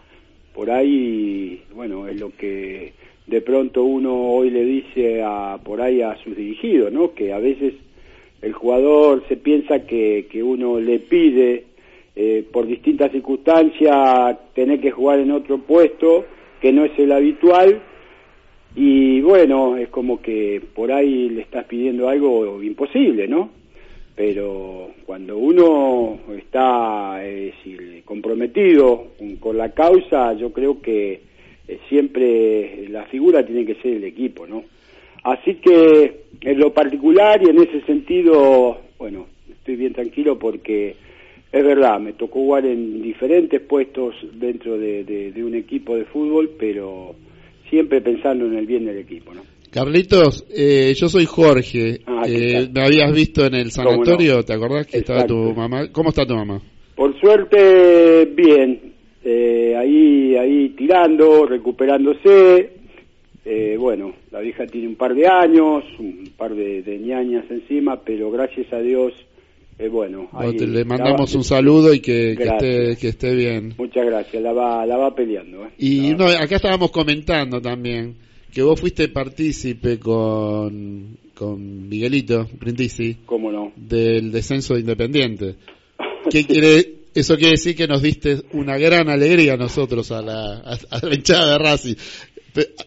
por ahí, bueno, es lo que de pronto uno hoy le dice a por ahí a sus dirigidos, ¿no? Que a veces el jugador se piensa que, que uno le pide eh, por distintas circunstancias tener que jugar en otro puesto que no es el habitual y bueno, es como que por ahí le estás pidiendo algo imposible, ¿no? Pero cuando uno está comprometido con la causa, yo creo que eh, siempre la figura tiene que ser el equipo, ¿no? Así que en lo particular y en ese sentido, bueno, estoy bien tranquilo porque es verdad, me tocó jugar en diferentes puestos dentro de un equipo de fútbol, pero siempre pensando en el bien del equipo, ¿no? Carlitos, eh, yo soy Jorge. Ah, eh, me habías visto en el sanatorio, ¿te acordás que estaba tu mamá? ¿Cómo está tu mamá? Por suerte, bien. Eh, ahí, ahí tirando, recuperándose. bueno, la vieja tiene un par de años, un par de, de ñañas encima, pero gracias a Dios eh, bueno, le mandamos un saludo y que, esté, que esté bien. Muchas gracias, la va, la va peleando. ¿eh? Y no, acá estábamos comentando también que vos fuiste partícipe con, con Miguelito Brindisi. ¿Cómo no? Del descenso de Independiente. ¿Qué quiere, eso quiere decir que nos diste una gran alegría a nosotros, a la, a, la hinchada de Racing.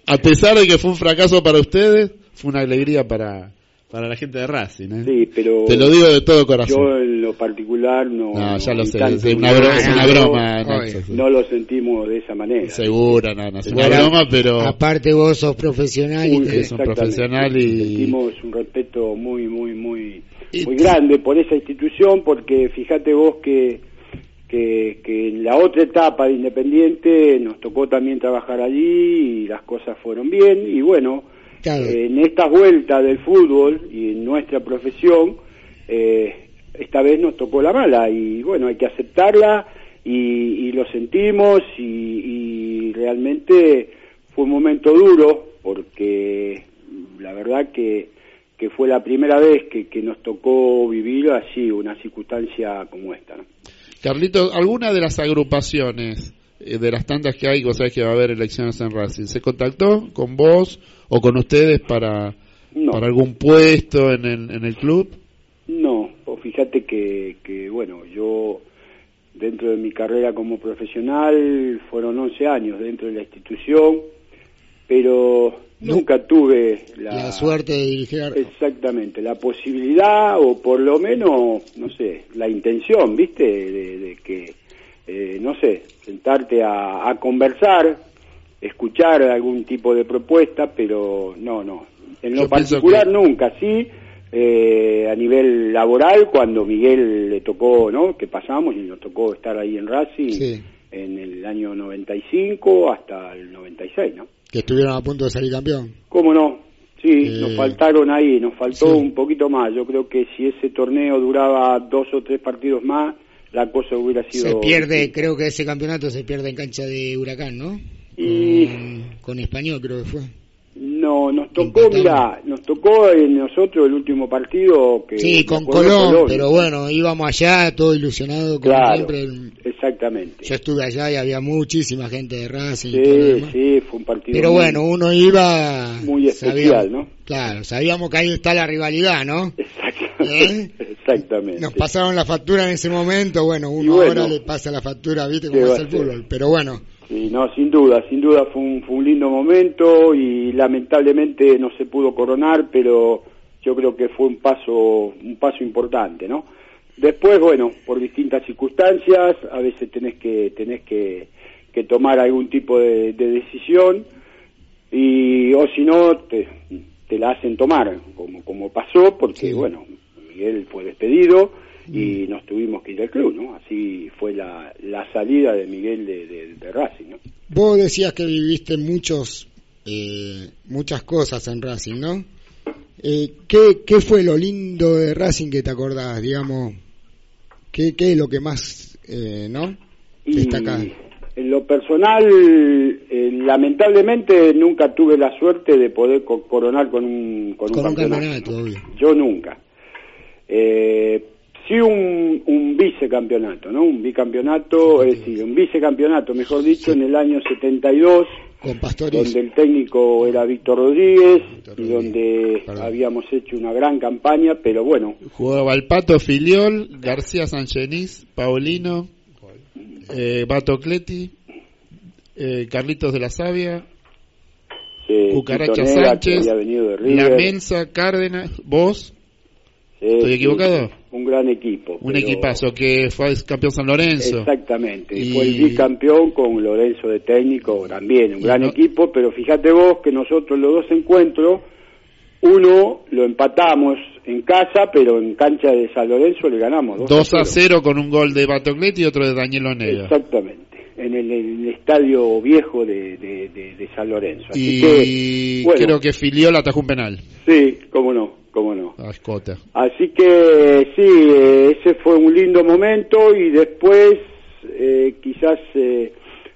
A pesar de que fue un fracaso para ustedes, fue una alegría para, para la gente de Racing, ¿eh? Sí, pero... Te lo digo de todo corazón. Yo en lo particular no... No, ya lo sé, es una, broma, no, lo sentimos de esa manera. Segura, no, no, es una broma, pero... Aparte vos sos profesional y... un profesional y... Sentimos un respeto muy, muy, muy, muy grande por esa institución, porque fíjate vos que... Que, que en la otra etapa de Independiente nos tocó también trabajar allí y las cosas fueron bien y bueno, en esta vuelta del fútbol y en nuestra profesión, eh, esta vez nos tocó la mala y bueno, hay que aceptarla y, lo sentimos y, realmente fue un momento duro porque la verdad que, que fue la primera vez que, que nos tocó vivir así una circunstancia como esta. ¿no? Carlito, ¿alguna de las agrupaciones eh, de las tantas que hay, vos sabés que va a haber elecciones en Racing, ¿se contactó con vos o con ustedes para, para algún puesto en el, en el club? No, pues fíjate que, que, bueno, yo dentro de mi carrera como profesional fueron 11 años dentro de la institución, pero nunca tuve la, suerte de dirigir. Exactamente, la posibilidad o por lo menos, no sé, la intención, ¿viste? de que eh, no sé, sentarte a, conversar, escuchar algún tipo de propuesta, pero no, no. En lo particular nunca, sí. Eh, a nivel laboral, cuando Miguel le tocó, ¿no? Que pasamos y nos tocó estar ahí en Racing en el año 95 hasta el 96, ¿no? Que estuvieron a punto de salir campeón. ¿Cómo no? Sí, eh, nos faltaron ahí, nos faltó un poquito más. Yo creo que si ese torneo duraba dos o tres partidos más, la cosa hubiera sido... Se pierde, creo que ese campeonato se pierde en cancha de Huracán, ¿no? Y... Con, Español creo que fue. No, nos tocó, mira, nos tocó en nosotros el último partido que... Sí, con Colón, pero bueno, íbamos allá todo ilusionado como siempre. exactamente. Yo estuve allá y había muchísima gente de Racing. Sí, sí, fue un partido. Pero bueno, uno iba. Muy especial, ¿no? Claro, sabíamos que ahí está la rivalidad, ¿no? Exactamente. ¿Eh? Exactamente. Nos pasaron la factura en ese momento, bueno, uno ahora le pasa la factura, ¿viste cómo es el fútbol? Pero bueno. Sí, no, sin duda, sin duda fue un, fue un lindo momento y lamentablemente no se pudo coronar, pero yo creo que fue un paso, un paso importante, ¿no? Después, bueno, por distintas circunstancias, a veces tenés que, tenés que, que tomar algún tipo de, decisión y, o si no, te, te, la hacen tomar, como, como pasó, porque, bueno, Miguel fue despedido y mm. nos tuvimos que ir al club, ¿no? Así fue la, la salida de Miguel de, de, Racing, ¿no? Vos decías que viviste muchos, eh, muchas cosas en Racing, ¿no? Eh, ¿qué, ¿Qué fue lo lindo de Racing que te acordás, digamos? ¿Qué, qué es lo que más, eh, no? Destacás. En lo personal, eh, lamentablemente nunca tuve la suerte de poder coronar con un, con, un campeonato. Yo nunca. Eh, sí un, un vicecampeonato, ¿no? Un bicampeonato, es decir, un vicecampeonato, mejor dicho, en el año 72 donde el técnico era Víctor Rodríguez y donde habíamos hecho una gran campaña, pero bueno. Jugaba el Pato Filiol, García Sanchenis, Paulino, eh, Bato Cleti, eh, Carlitos de la Sabia, Cucaracha Sánchez, La Mensa, Cárdenas, vos. ¿Estoy equivocado? un gran equipo. Un equipazo que fue campeón San Lorenzo. Exactamente, y, fue el bicampeón con Lorenzo de técnico también, un gran equipo, pero fíjate vos que nosotros los dos encuentros, uno lo empatamos en casa, pero en cancha de San Lorenzo le ganamos 2, a 0. con un gol de Batocletti y otro de Daniel Onega. Exactamente, en el, estadio viejo de, de, San Lorenzo. y creo que Filiol atajó un penal. Sí, cómo no cómo no. Ah, Así que sí, eh, ese fue un lindo momento y después eh, quizás eh,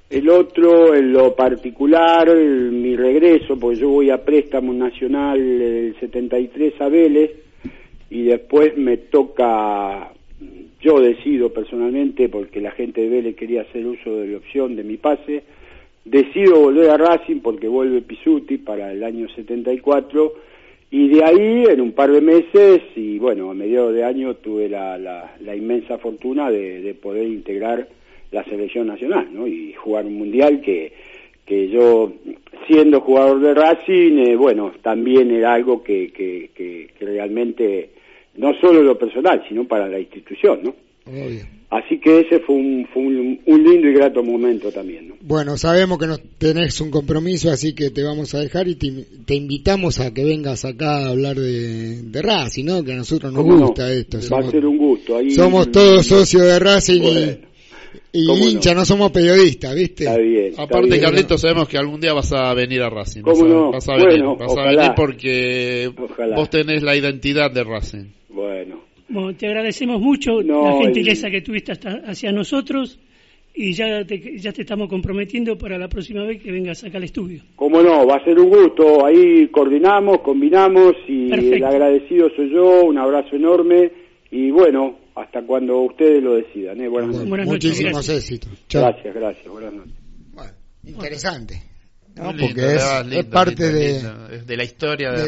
el otro, en lo particular, mi regreso, porque yo voy a préstamo nacional el 73 a Vélez y después me toca, yo decido personalmente, porque la gente de Vélez quería hacer uso de la opción de mi pase, decido volver a Racing porque vuelve Pisuti para el año 74 y de ahí, en un par de meses, y bueno, a mediados de año tuve la, la, inmensa fortuna de, poder integrar la selección nacional, ¿no? Y jugar un mundial que, que yo, siendo jugador de Racing, eh, bueno, también era algo que, que, realmente, no solo lo personal, sino para la institución, ¿no? Así que ese fue un, fue un, lindo y grato momento también. ¿no? Bueno, sabemos que no tenés un compromiso, así que te vamos a dejar y te, invitamos a que vengas acá a hablar de, de Racing, ¿no? Que a nosotros nos gusta esto. Va a ser un gusto. somos todos socios de Racing y, y hincha, no? somos periodistas, ¿viste? Está bien. Aparte, Carlito, sabemos que algún día vas a venir a Racing. ¿Cómo vas a, no? Vas a venir, vas a venir porque vos tenés la identidad de Racing. Bueno. Bueno, te agradecemos mucho la gentileza que tuviste hacia nosotros y ya te, ya te estamos comprometiendo para la próxima vez que vengas acá al estudio. Cómo no, va a ser un gusto. Ahí coordinamos, combinamos y el agradecido soy yo. Un abrazo enorme y bueno, hasta cuando ustedes lo decidan. ¿eh? Buenas, noches. Muchísimos éxitos. Gracias, gracias. Buenas noches. Bueno, interesante. ¿No? porque es, parte de, de, la historia de,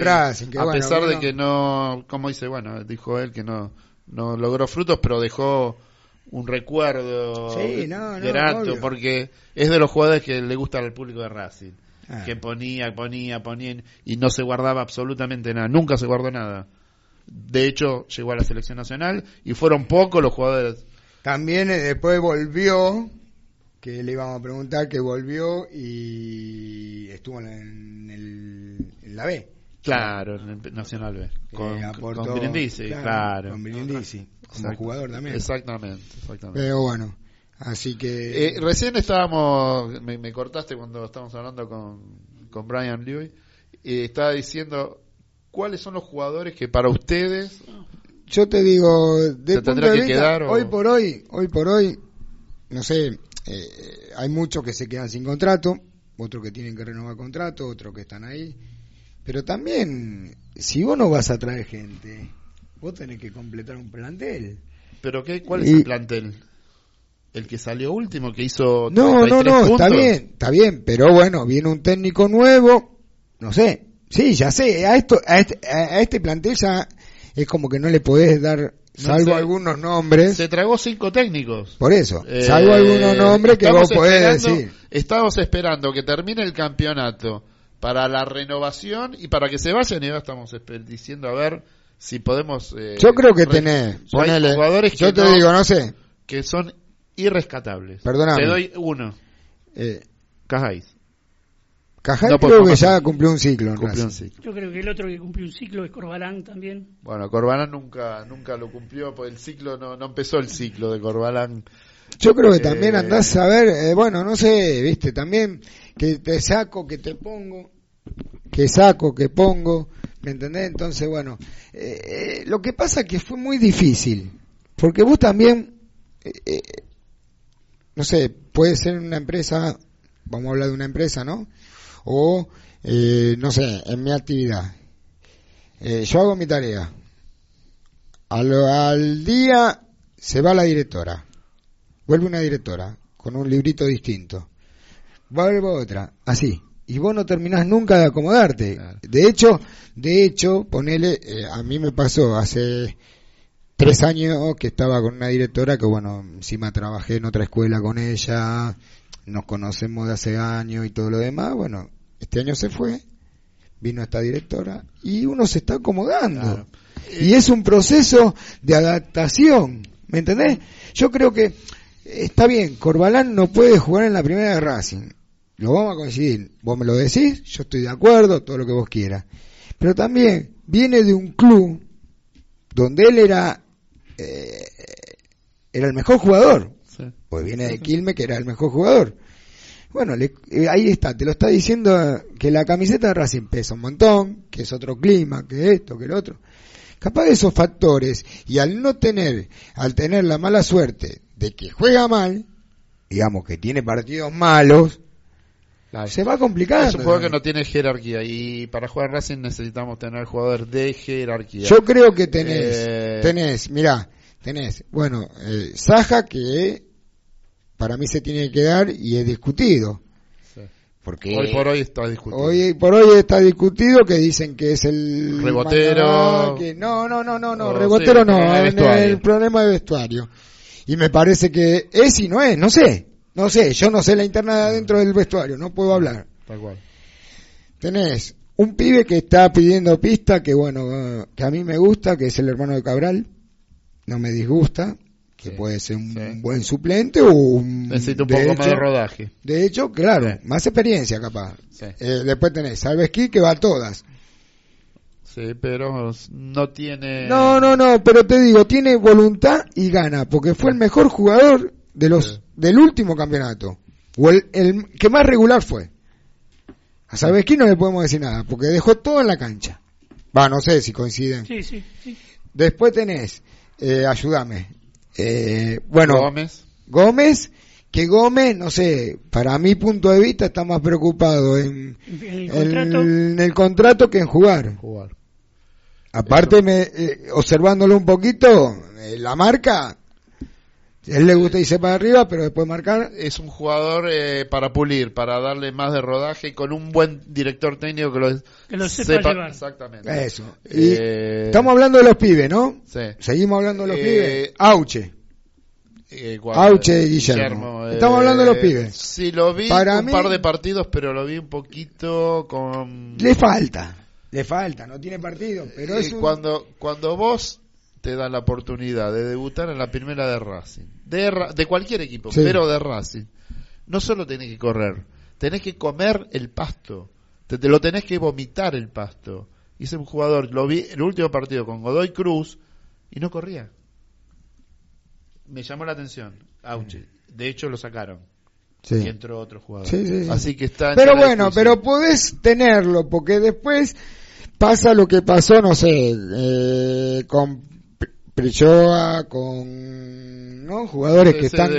Racing, a pesar de que no, como dice, bueno, dijo él que no, no logró frutos, pero dejó un recuerdo sí, grato, porque es de los jugadores que le gusta al público de Racing, ah. que ponía, ponía, ponía y no se guardaba absolutamente nada, nunca se guardó nada. De hecho, llegó a la selección nacional y fueron pocos los jugadores. También eh, después volvió que le íbamos a preguntar, que volvió y estuvo en, el, en la B. Claro, en el Nacional B. Con, aportó, con Brindisi, claro. Con Brindisi, como jugador también. Exactamente, exactamente. Pero bueno, así que... Eh, recién estábamos, me, cortaste cuando estábamos hablando con, con Brian Lewis, y estaba diciendo cuáles son los jugadores que para ustedes... Yo te digo, de punto de vista, quedar, hoy por hoy, hoy por hoy, no sé, eh, hay muchos que se quedan sin contrato, otros que tienen que renovar contrato, otros que están ahí. Pero también, si vos no vas a traer gente, vos tenés que completar un plantel. ¿Pero qué? ¿Cuál es el plantel? el que salió último, que hizo. No, no, no, está bien, está bien, pero bueno, viene un técnico nuevo, no sé, sí, ya sé, a esto, a este, a este plantel ya es como que no le podés dar salvo algunos nombres. Se tragó cinco técnicos. Por eso, eh, salvo algunos nombres que vos podés decir. Estamos esperando que termine el campeonato para la renovación y para que se vayan y ahora estamos diciendo a ver si podemos... Eh, yo creo que tenés, ponele, jugadores yo te digo, no sé. Que son irrescatables. Perdóname. Te doy uno. Eh, Cajáis. Cajáis creo que ya cumplió un ciclo, cumplió un ciclo. Yo creo que el otro que cumplió un ciclo es Corbalán también. Bueno, Corbalán nunca nunca lo cumplió, porque el ciclo no, no empezó el ciclo de Corbalán. Yo creo que también andás a ver, eh, bueno, no sé, viste, también que te saco, que te pongo, que saco, que pongo, ¿me entendés? Entonces, bueno, eh, eh, lo que pasa es que fue muy difícil, porque vos también, no sé, puede ser una empresa, vamos a hablar de una empresa, ¿no? O, no sé, en mi actividad. yo hago mi tarea. Al, al día se va la directora vuelve una directora con un librito distinto, vuelve otra, así. Y vos no terminás nunca de acomodarte. De hecho, de hecho, ponele, eh, a mí me pasó hace tres años que estaba con una directora que, bueno, encima trabajé en otra escuela con ella, nos conocemos de hace años y todo lo demás. Bueno, este año se fue, vino esta directora y uno se está acomodando. Y es un proceso de adaptación, ¿me entendés? Yo creo que está bien, Corbalán no puede jugar en la primera de Racing. Lo vamos a coincidir. Vos me lo decís, yo estoy de acuerdo, todo lo que vos quieras. Pero también viene de un club donde él era eh, era el mejor jugador. Pues viene de Quilme, que era el mejor jugador. Bueno, eh, ahí está, te lo está diciendo que la camiseta de Racing pesa un montón, que es otro clima, que esto, que el otro. Capaz de esos factores, y al no tener, al tener la mala suerte de que juega mal, digamos que tiene partidos malos, se va complicando. Es un juego que no tiene jerarquía y para jugar Racing necesitamos tener jugadores de jerarquía. Yo creo que tenés, eh, tenés, mirá, tenés, bueno, eh, Saja que para mí se tiene que dar y es discutido. Porque hoy por hoy está discutido. Hoy por hoy está discutido que dicen que es el rebotero. no, no, no, no, no, oh, rebotero no, el problema de vestuario y me parece que es y no es, no sé, no sé, yo no sé la interna dentro del vestuario, no puedo hablar. Tal cual. Tenés un pibe que está pidiendo pista, que bueno, que a mí me gusta, que es el hermano de Cabral, no me disgusta, que puede ser un buen suplente o un... Necesita un poco más de rodaje. De hecho, claro, más experiencia capaz. Eh, después tenés Salvesquí que va a todas. Sí, pero no tiene. No, no, no, pero te digo, tiene voluntad y gana, porque fue el mejor jugador de los del último campeonato. O el, el que más regular fue. A quién no le podemos decir nada, porque dejó todo en la cancha. Va, no sé si coinciden. Sí, sí, sí. Después tenés, eh, ayúdame. Eh, bueno, Gómez. Gómez, que Gómez, no sé, para mi punto de vista está más preocupado en, ¿En el, contrato? que en jugar. Jugar. Aparte, me, eh, observándolo un poquito, eh, la marca, él le gusta irse para arriba, pero después marcar. Es un jugador eh, para pulir, para darle más de rodaje y con un buen director técnico que lo, sepa, llevar. Exactamente. Eso. estamos hablando de los pibes, ¿no? Sí. Seguimos hablando de los pibes. Auche. Auche Guillermo. Estamos hablando de los pibes. Sí, lo vi Para un par de partidos, pero lo vi un poquito con... Le falta. Le falta, no tiene partido, pero es cuando cuando vos te dan la oportunidad de debutar en la primera de Racing, de, de cualquier equipo, pero de Racing, no solo tenés que correr, tenés que comer el pasto, te, lo tenés que vomitar el pasto. Hice un jugador, lo vi el último partido con Godoy Cruz y no corría. Me llamó la atención. De hecho lo sacaron. Y entró otro jugador. Así que está. Pero bueno, pero podés tenerlo porque después pasa lo que pasó, no sé, eh, con Prichoa, con ¿no? jugadores que están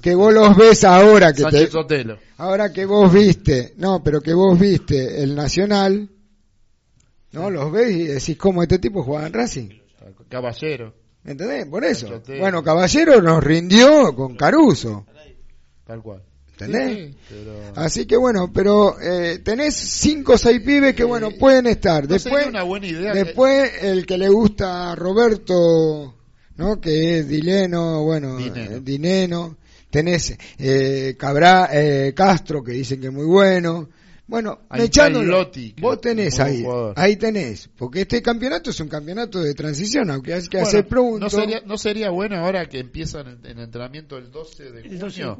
que, vos los ves ahora que te, ahora que vos viste, no, pero que vos viste el Nacional, no los ves y decís cómo este tipo juega en Racing. Caballero. ¿Entendés? Por eso. Bueno, Caballero nos rindió con Caruso. Tal cual. ¿Entendés? Así que bueno, pero eh, tenés cinco o seis pibes que bueno, pueden estar. después, una buena idea después el que le gusta a Roberto, ¿no? Que es Dileno, bueno, Dineno. Eh, tenés eh, Cabra, eh, Castro, que dicen que es muy bueno. Bueno, echando vos tenés ahí, ahí tenés, porque este campeonato es un campeonato de transición, aunque hay que hacer preguntas. ¿no sería, ¿No sería bueno ahora que empiezan en, entrenamiento el 12 de junio,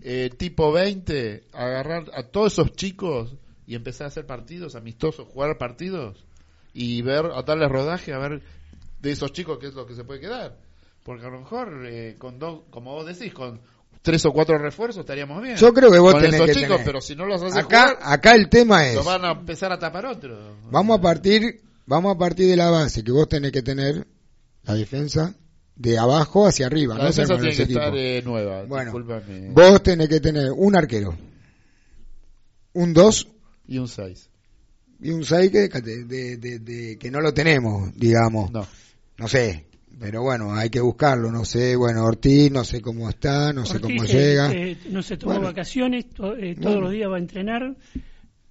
eh, tipo 20, agarrar a todos esos chicos y empezar a hacer partidos amistosos, jugar partidos y ver, a darles rodaje, a ver de esos chicos qué es lo que se puede quedar? Porque a lo mejor, eh, con dos, como vos decís, con tres o cuatro refuerzos estaríamos bien. Yo creo que vos tenés que chicos, pero si no los haces acá, acá el tema es. Lo van a empezar a tapar otro. Vamos a partir, vamos a partir de la base que vos tenés que tener la defensa de abajo hacia arriba. La defensa tiene que estar eh, nueva. Bueno, vos tenés que tener un arquero, un dos y un seis y un seis que, de, de, que no lo tenemos, digamos. No. No sé, pero bueno, hay que buscarlo, no sé, bueno, Ortiz, no sé cómo está, no sé cómo llega. Eh, no se tomó vacaciones, eh, todos los días va a entrenar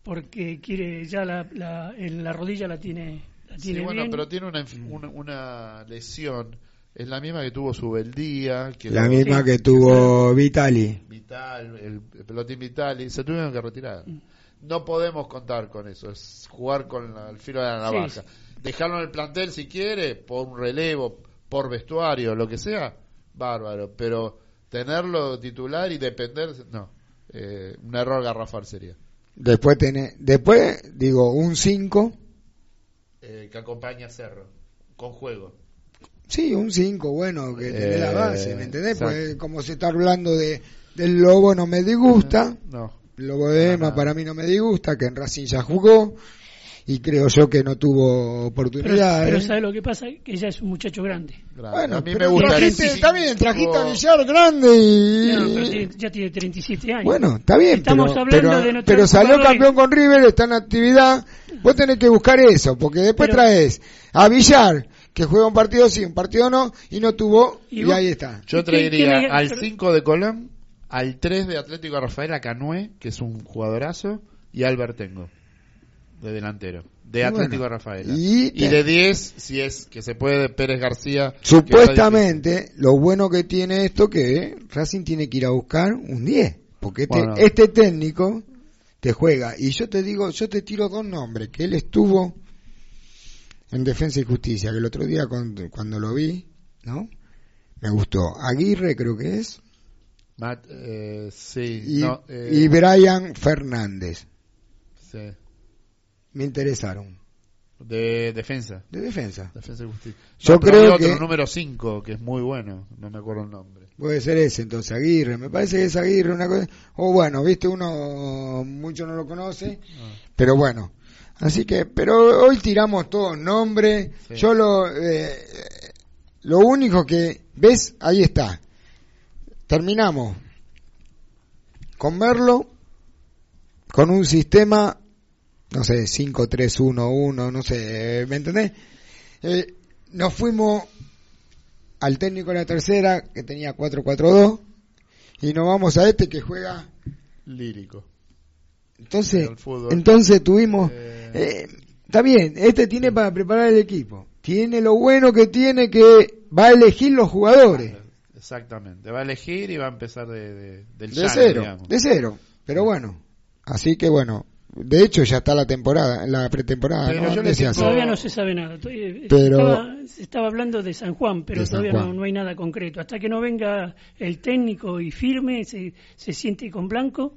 porque quiere ya la, la, la rodilla la tiene, la tiene sí, bueno, pero tiene una, una, lesión, es la misma que tuvo Subeldía, que la misma que tuvo Vitali. Vital, el, pelotín Vitali, se tuvieron que retirar. Mm. No podemos contar con eso, es jugar con el filo de la navaja. Dejarlo en el plantel si quiere, por un relevo, por vestuario, lo que sea, bárbaro, pero tenerlo titular y depender, no, eh, un error garrafal sería. Después tiene, después digo un 5 eh, que acompaña a Cerro con juego. Sí, un 5, bueno, que tiene la base, ¿me entendés? Pues como se está hablando de del Lobo no me disgusta. No. Lobo de Ema para mí no me disgusta, que en Racing ya jugó y creo yo que no tuvo oportunidad. Pero, ¿sabe lo que pasa? Que ella es un muchacho grande. Bueno, a mí me gusta. Trajiste, está bien, trajiste a Villar grande y... ya tiene 37 años. Bueno, está bien, Estamos pero, hablando de pero salió campeón con River, está en actividad. Vos tenés que buscar eso, porque después traes a Villar, que juega un partido sí, un partido no, y no tuvo, y, ahí está. Yo traería al 5 de Colón, al 3 de Atlético Rafael, a Canué, que es un jugadorazo, y a Albertengo de delantero. De Atlético de Rafaela. Y, de 10, si es que se puede, Pérez García. Supuestamente, lo bueno que tiene esto que Racing tiene que ir a buscar un 10. Porque este, este técnico te juega. Y yo te digo, yo te tiro dos nombres. Que él estuvo en Defensa y Justicia. Que el otro día cuando, lo vi, ¿no? Me gustó. Aguirre creo que es. Eh, sí. Y, eh, y Brian Fernández. Sí me interesaron. De defensa. De defensa. Defensa y justicia. Yo creo otro, que. número 5, que es muy bueno, no me acuerdo el nombre. Puede ser ese, entonces Aguirre. Me parece que es Aguirre una cosa. O bueno, viste, uno mucho no lo conoce, ah. pero bueno. Así que, pero hoy tiramos todos nombres. Yo lo. Eh, lo único que. ¿Ves? Ahí está. Terminamos con verlo con un sistema no sé, 5-3-1-1, no sé, ¿me entendés? Eh, nos fuimos al técnico de la tercera, que tenía 4-4-2, y nos vamos a este que juega lírico. Entonces, entonces tuvimos, eh. Eh, está bien, este tiene para preparar el equipo, tiene lo bueno que tiene que va a elegir los jugadores. Exactamente, va a elegir y va a empezar de, del de cero, de cero, pero bueno, así que bueno, de hecho, ya está la temporada, la pretemporada. Todavía no se sabe nada. Pero... se estaba hablando de San Juan, pero todavía No, hay nada concreto. Hasta que no venga el técnico y firme, se, se siente con blanco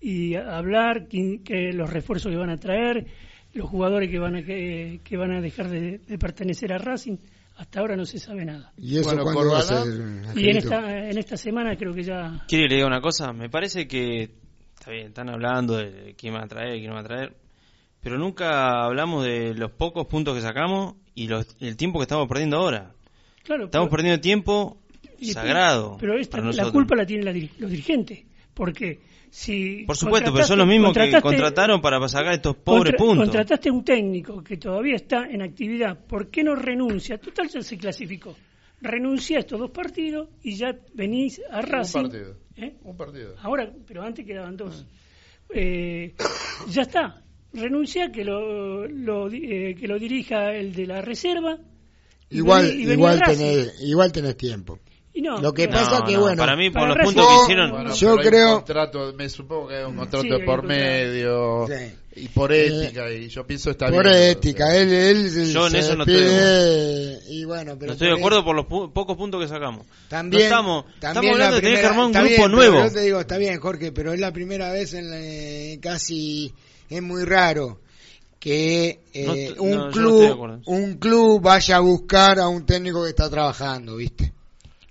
y hablar que, los refuerzos que van a traer, los jugadores que van a, que, van a dejar de, pertenecer a Racing. Hasta ahora no se sabe nada. ¿Y eso cuándo va a ser? Y en esta, en esta semana creo que ya... ¿Quiere que le diga una cosa? Me parece que está bien, están hablando de quién va a traer, quién va a traer, pero nunca hablamos de los pocos puntos que sacamos y el tiempo que estamos perdiendo ahora. Claro, estamos perdiendo tiempo sagrado. Pero esta, la culpa la tienen los dirigentes, porque si por supuesto, pero son los mismos que contrataron para sacar estos pobres puntos. Contrataste un técnico que todavía está en actividad, ¿por qué no renuncia? Total se clasificó. renuncia a estos dos partidos y ya venís a Racing. Un partido. ¿Eh? Un partido. Ahora, pero antes quedaban dos. Eh, ya está. Renuncia que lo, eh, que lo dirija el de la reserva. Igual, igual, tenés, igual tenés tiempo lo que pasa que, bueno. Para mí, por los puntos que hicieron. yo creo. me supongo que hay un contrato de por medio. Y por ética, y yo pienso está por ética, él, él. Yo en eso no estoy. Y bueno, pero no estoy de acuerdo por los pocos puntos que sacamos. También. estamos, estamos hablando de tener que armar un grupo nuevo. Yo te digo, está bien, Jorge, pero es la primera vez en casi. Es muy raro que eh, un club un club vaya a buscar a un técnico que está trabajando, ¿viste?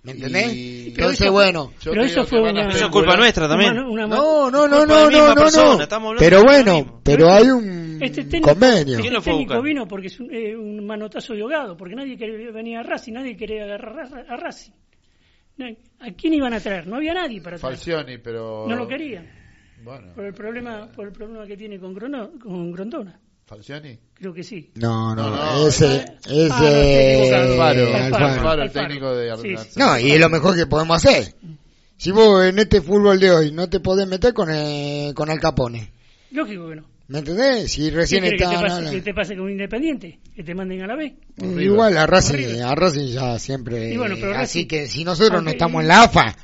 ¿Me entendés? Entonces, bueno. Pero eso fue una... Eso es culpa nuestra también. no, no, no, no, no, no, no. Pero bueno, pero hay un este técnico, convenio. Este técnico vino porque es un, eh, un, manotazo de ahogado, porque nadie quería venir a Racing, nadie quería agarrar a Racing. ¿A quién iban a traer? No había nadie para traer. Falcioni, pero... No lo querían. Bueno. Por el problema, por el problema que tiene con, Grono, con Grondona. ¿Falciani? Creo que sí. No, no, no ese, ah, Alfaro, Alfaro, el técnico de sí, No, y es lo mejor que podemos hacer. Si vos en este fútbol de hoy no te podés meter con el, con el Capone. Lógico que no. ¿Me entendés? Si recién está... Que te, pase, que te pase con un Independiente, que te manden a la B. Igual a Racing, a Racing ya siempre... Bueno, así que si nosotros no estamos en la AFA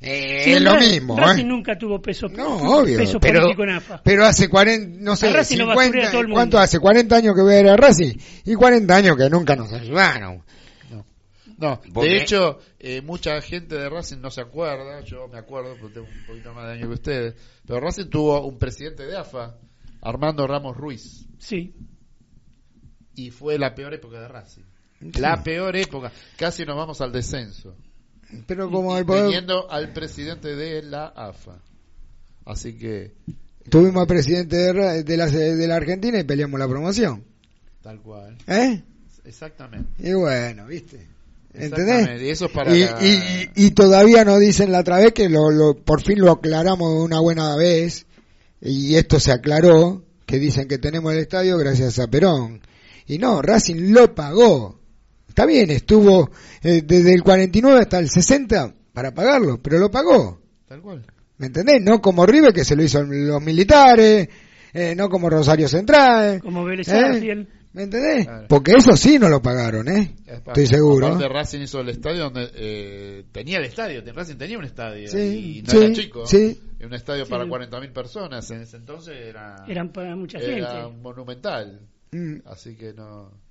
eh, es lo mismo. Racing ¿eh? nunca tuvo peso, no, obvio, pero, político en AFA. Pero hace 40, no sé, 50, ¿cuánto hace? 40 años que voy a ir a Racing y 40 años que nunca nos ayudaron. No, de hecho, eh, mucha gente de Racing no se acuerda, yo me acuerdo porque tengo un poquito más de años que ustedes, pero Racing tuvo un presidente de AFA, Armando Ramos Ruiz. Sí. Y fue la peor época de Racing. La peor época. Casi nos vamos al descenso pero como el teniendo al presidente de la AFA. Así que tuvimos al presidente de, de, la, de la Argentina y peleamos la promoción. Tal cual. ¿Eh? Exactamente. Y bueno, ¿viste? ¿Entendés? Y eso para y, y, todavía nos dicen la otra vez que lo, lo, por fin lo aclaramos de una buena vez y esto se aclaró que dicen que tenemos el estadio gracias a Perón y no, Racing lo pagó Está bien, estuvo eh, desde el 49 hasta el 60 para pagarlo, pero lo pagó. Tal cual. ¿Me entendés? No como River, que se lo hizo los militares, eh, no como Rosario Central. Como Vélez ¿eh? ¿Me entendés? Porque eso sí no lo pagaron, ¿eh? Estoy seguro. Aparte Racing hizo el estadio donde eh, tenía el estadio, Racing tenía un estadio y no era chico. Sí. Un estadio para 40.000 personas, en ese entonces era... Eran para mucha gente. Era monumental. Mm. Así que no...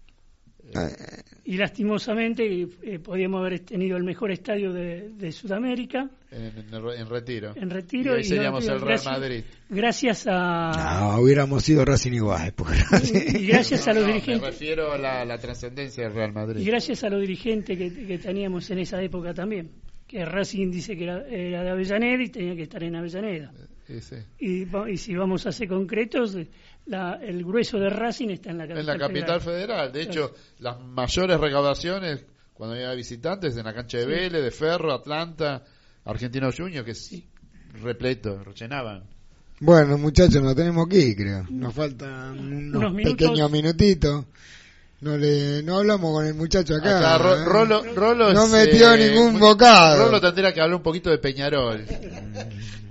Y lastimosamente eh, podíamos haber tenido el mejor estadio de, Sudamérica. En, retiro. En retiro. Y, seríamos el Real Madrid. Gracias a. No, hubiéramos sido Racing igual. Y, gracias a los dirigentes. Me refiero a la, trascendencia del Real Madrid. Y gracias a los dirigentes que, teníamos en esa época también. Que Racing dice que era, de Avellaneda y tenía que estar en Avellaneda. Y, y si vamos a ser concretos el grueso de Racing está en la capital, en la capital federal. De hecho, las mayores recaudaciones cuando había visitantes en la cancha de Vélez, de Ferro, Atlanta, Argentino Junior, que sí, repleto, rellenaban. Bueno, muchachos, nos tenemos aquí, creo. Nos faltan unos, pequeños minutitos. No le no hablamos con el muchacho acá. ¿eh? Rolo, no metió ningún bocado. Rolo tendría que hablar un poquito de Peñarol.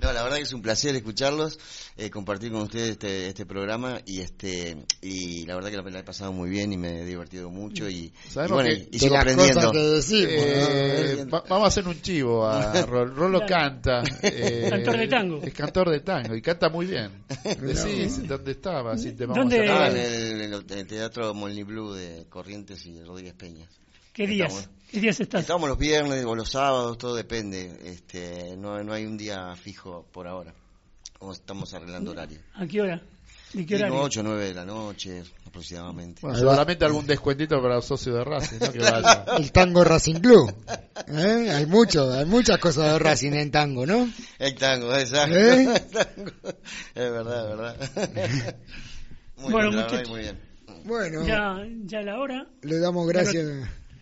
No, la verdad que es un placer escucharlos, eh, compartir con ustedes este, este programa y este y la verdad que la he pasado muy bien y me he divertido mucho y, bueno, y, sigo aprendiendo. Eh, vamos a hacer un chivo a Rolo. Rolo canta. Eh, cantor de tango. Es cantor de tango y canta muy bien. Decís dónde estaba, si te vamos ¿Dónde? Estaba en el, en el Teatro Molny Blue de Corrientes y Rodríguez Peñas. ¿Qué días? ¿Qué días estás? Estamos los viernes o los sábados, todo depende. Este, no, no hay un día fijo por ahora. estamos arreglando horario. ¿A qué hora? ¿De qué horario? 8 9 de la noche aproximadamente. Bueno, seguramente algún descuentito para los socios de Racing, ¿no? El tango Racing Club. ¿Eh? Hay mucho, hay muchas cosas de Racing en tango, ¿no? El tango, exacto. ¿Eh? Es verdad, es verdad. Muy bueno, bien, muy bien. Bueno, ya, ya la hora. Le damos gracias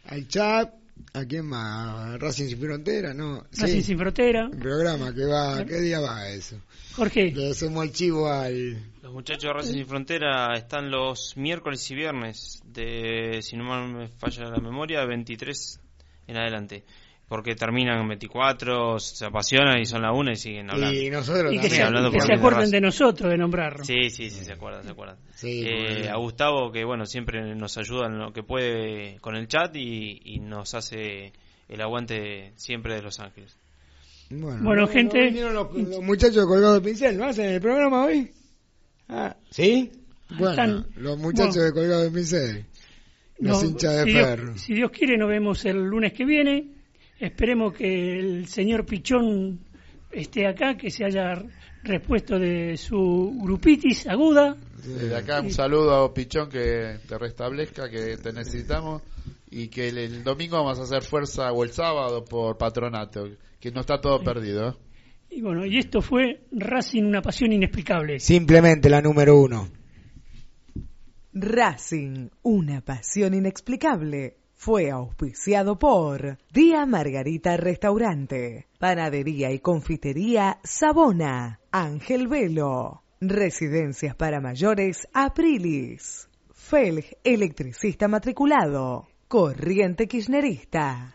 al chat, ¿A quién más? Racing Sin Frontera, ¿no? Racing Sin Frontera. Un programa que va, ¿qué día va eso? Jorge. Le hacemos el chivo al... Los muchachos de Racing Sin Frontera están los miércoles y viernes de, si no me falla la memoria, 23 en adelante porque terminan en 24, se apasionan y son la una y siguen hablando. Y nosotros que, se, acuerden de nosotros, de nombrarlo. Sí, sí, sí, se acuerdan, se acuerdan. Eh, a Gustavo, que bueno, siempre nos ayuda en lo que puede con el chat y, nos hace el aguante siempre de Los Ángeles. Bueno, gente... los, muchachos colgados de pincel, ¿no hacen el programa hoy? Ah, ¿Sí? Bueno, los muchachos de colgados de pincel. Los hinchas de perro. si Dios quiere, nos vemos el lunes que viene Esperemos que el señor Pichón esté acá, que se haya repuesto de su grupitis aguda. Desde acá un saludo a Pichón que te restablezca, que te necesitamos y que el, domingo vamos a hacer fuerza o el sábado por patronato, que no está todo perdido. Y bueno, y esto fue Racing, una pasión inexplicable. Simplemente la número uno. Racing, una pasión inexplicable fue auspiciado por Día Margarita Restaurante, Panadería y Confitería Sabona, Ángel Velo, Residencias para Mayores Aprilis, Felg Electricista Matriculado, Corriente Kirchnerista.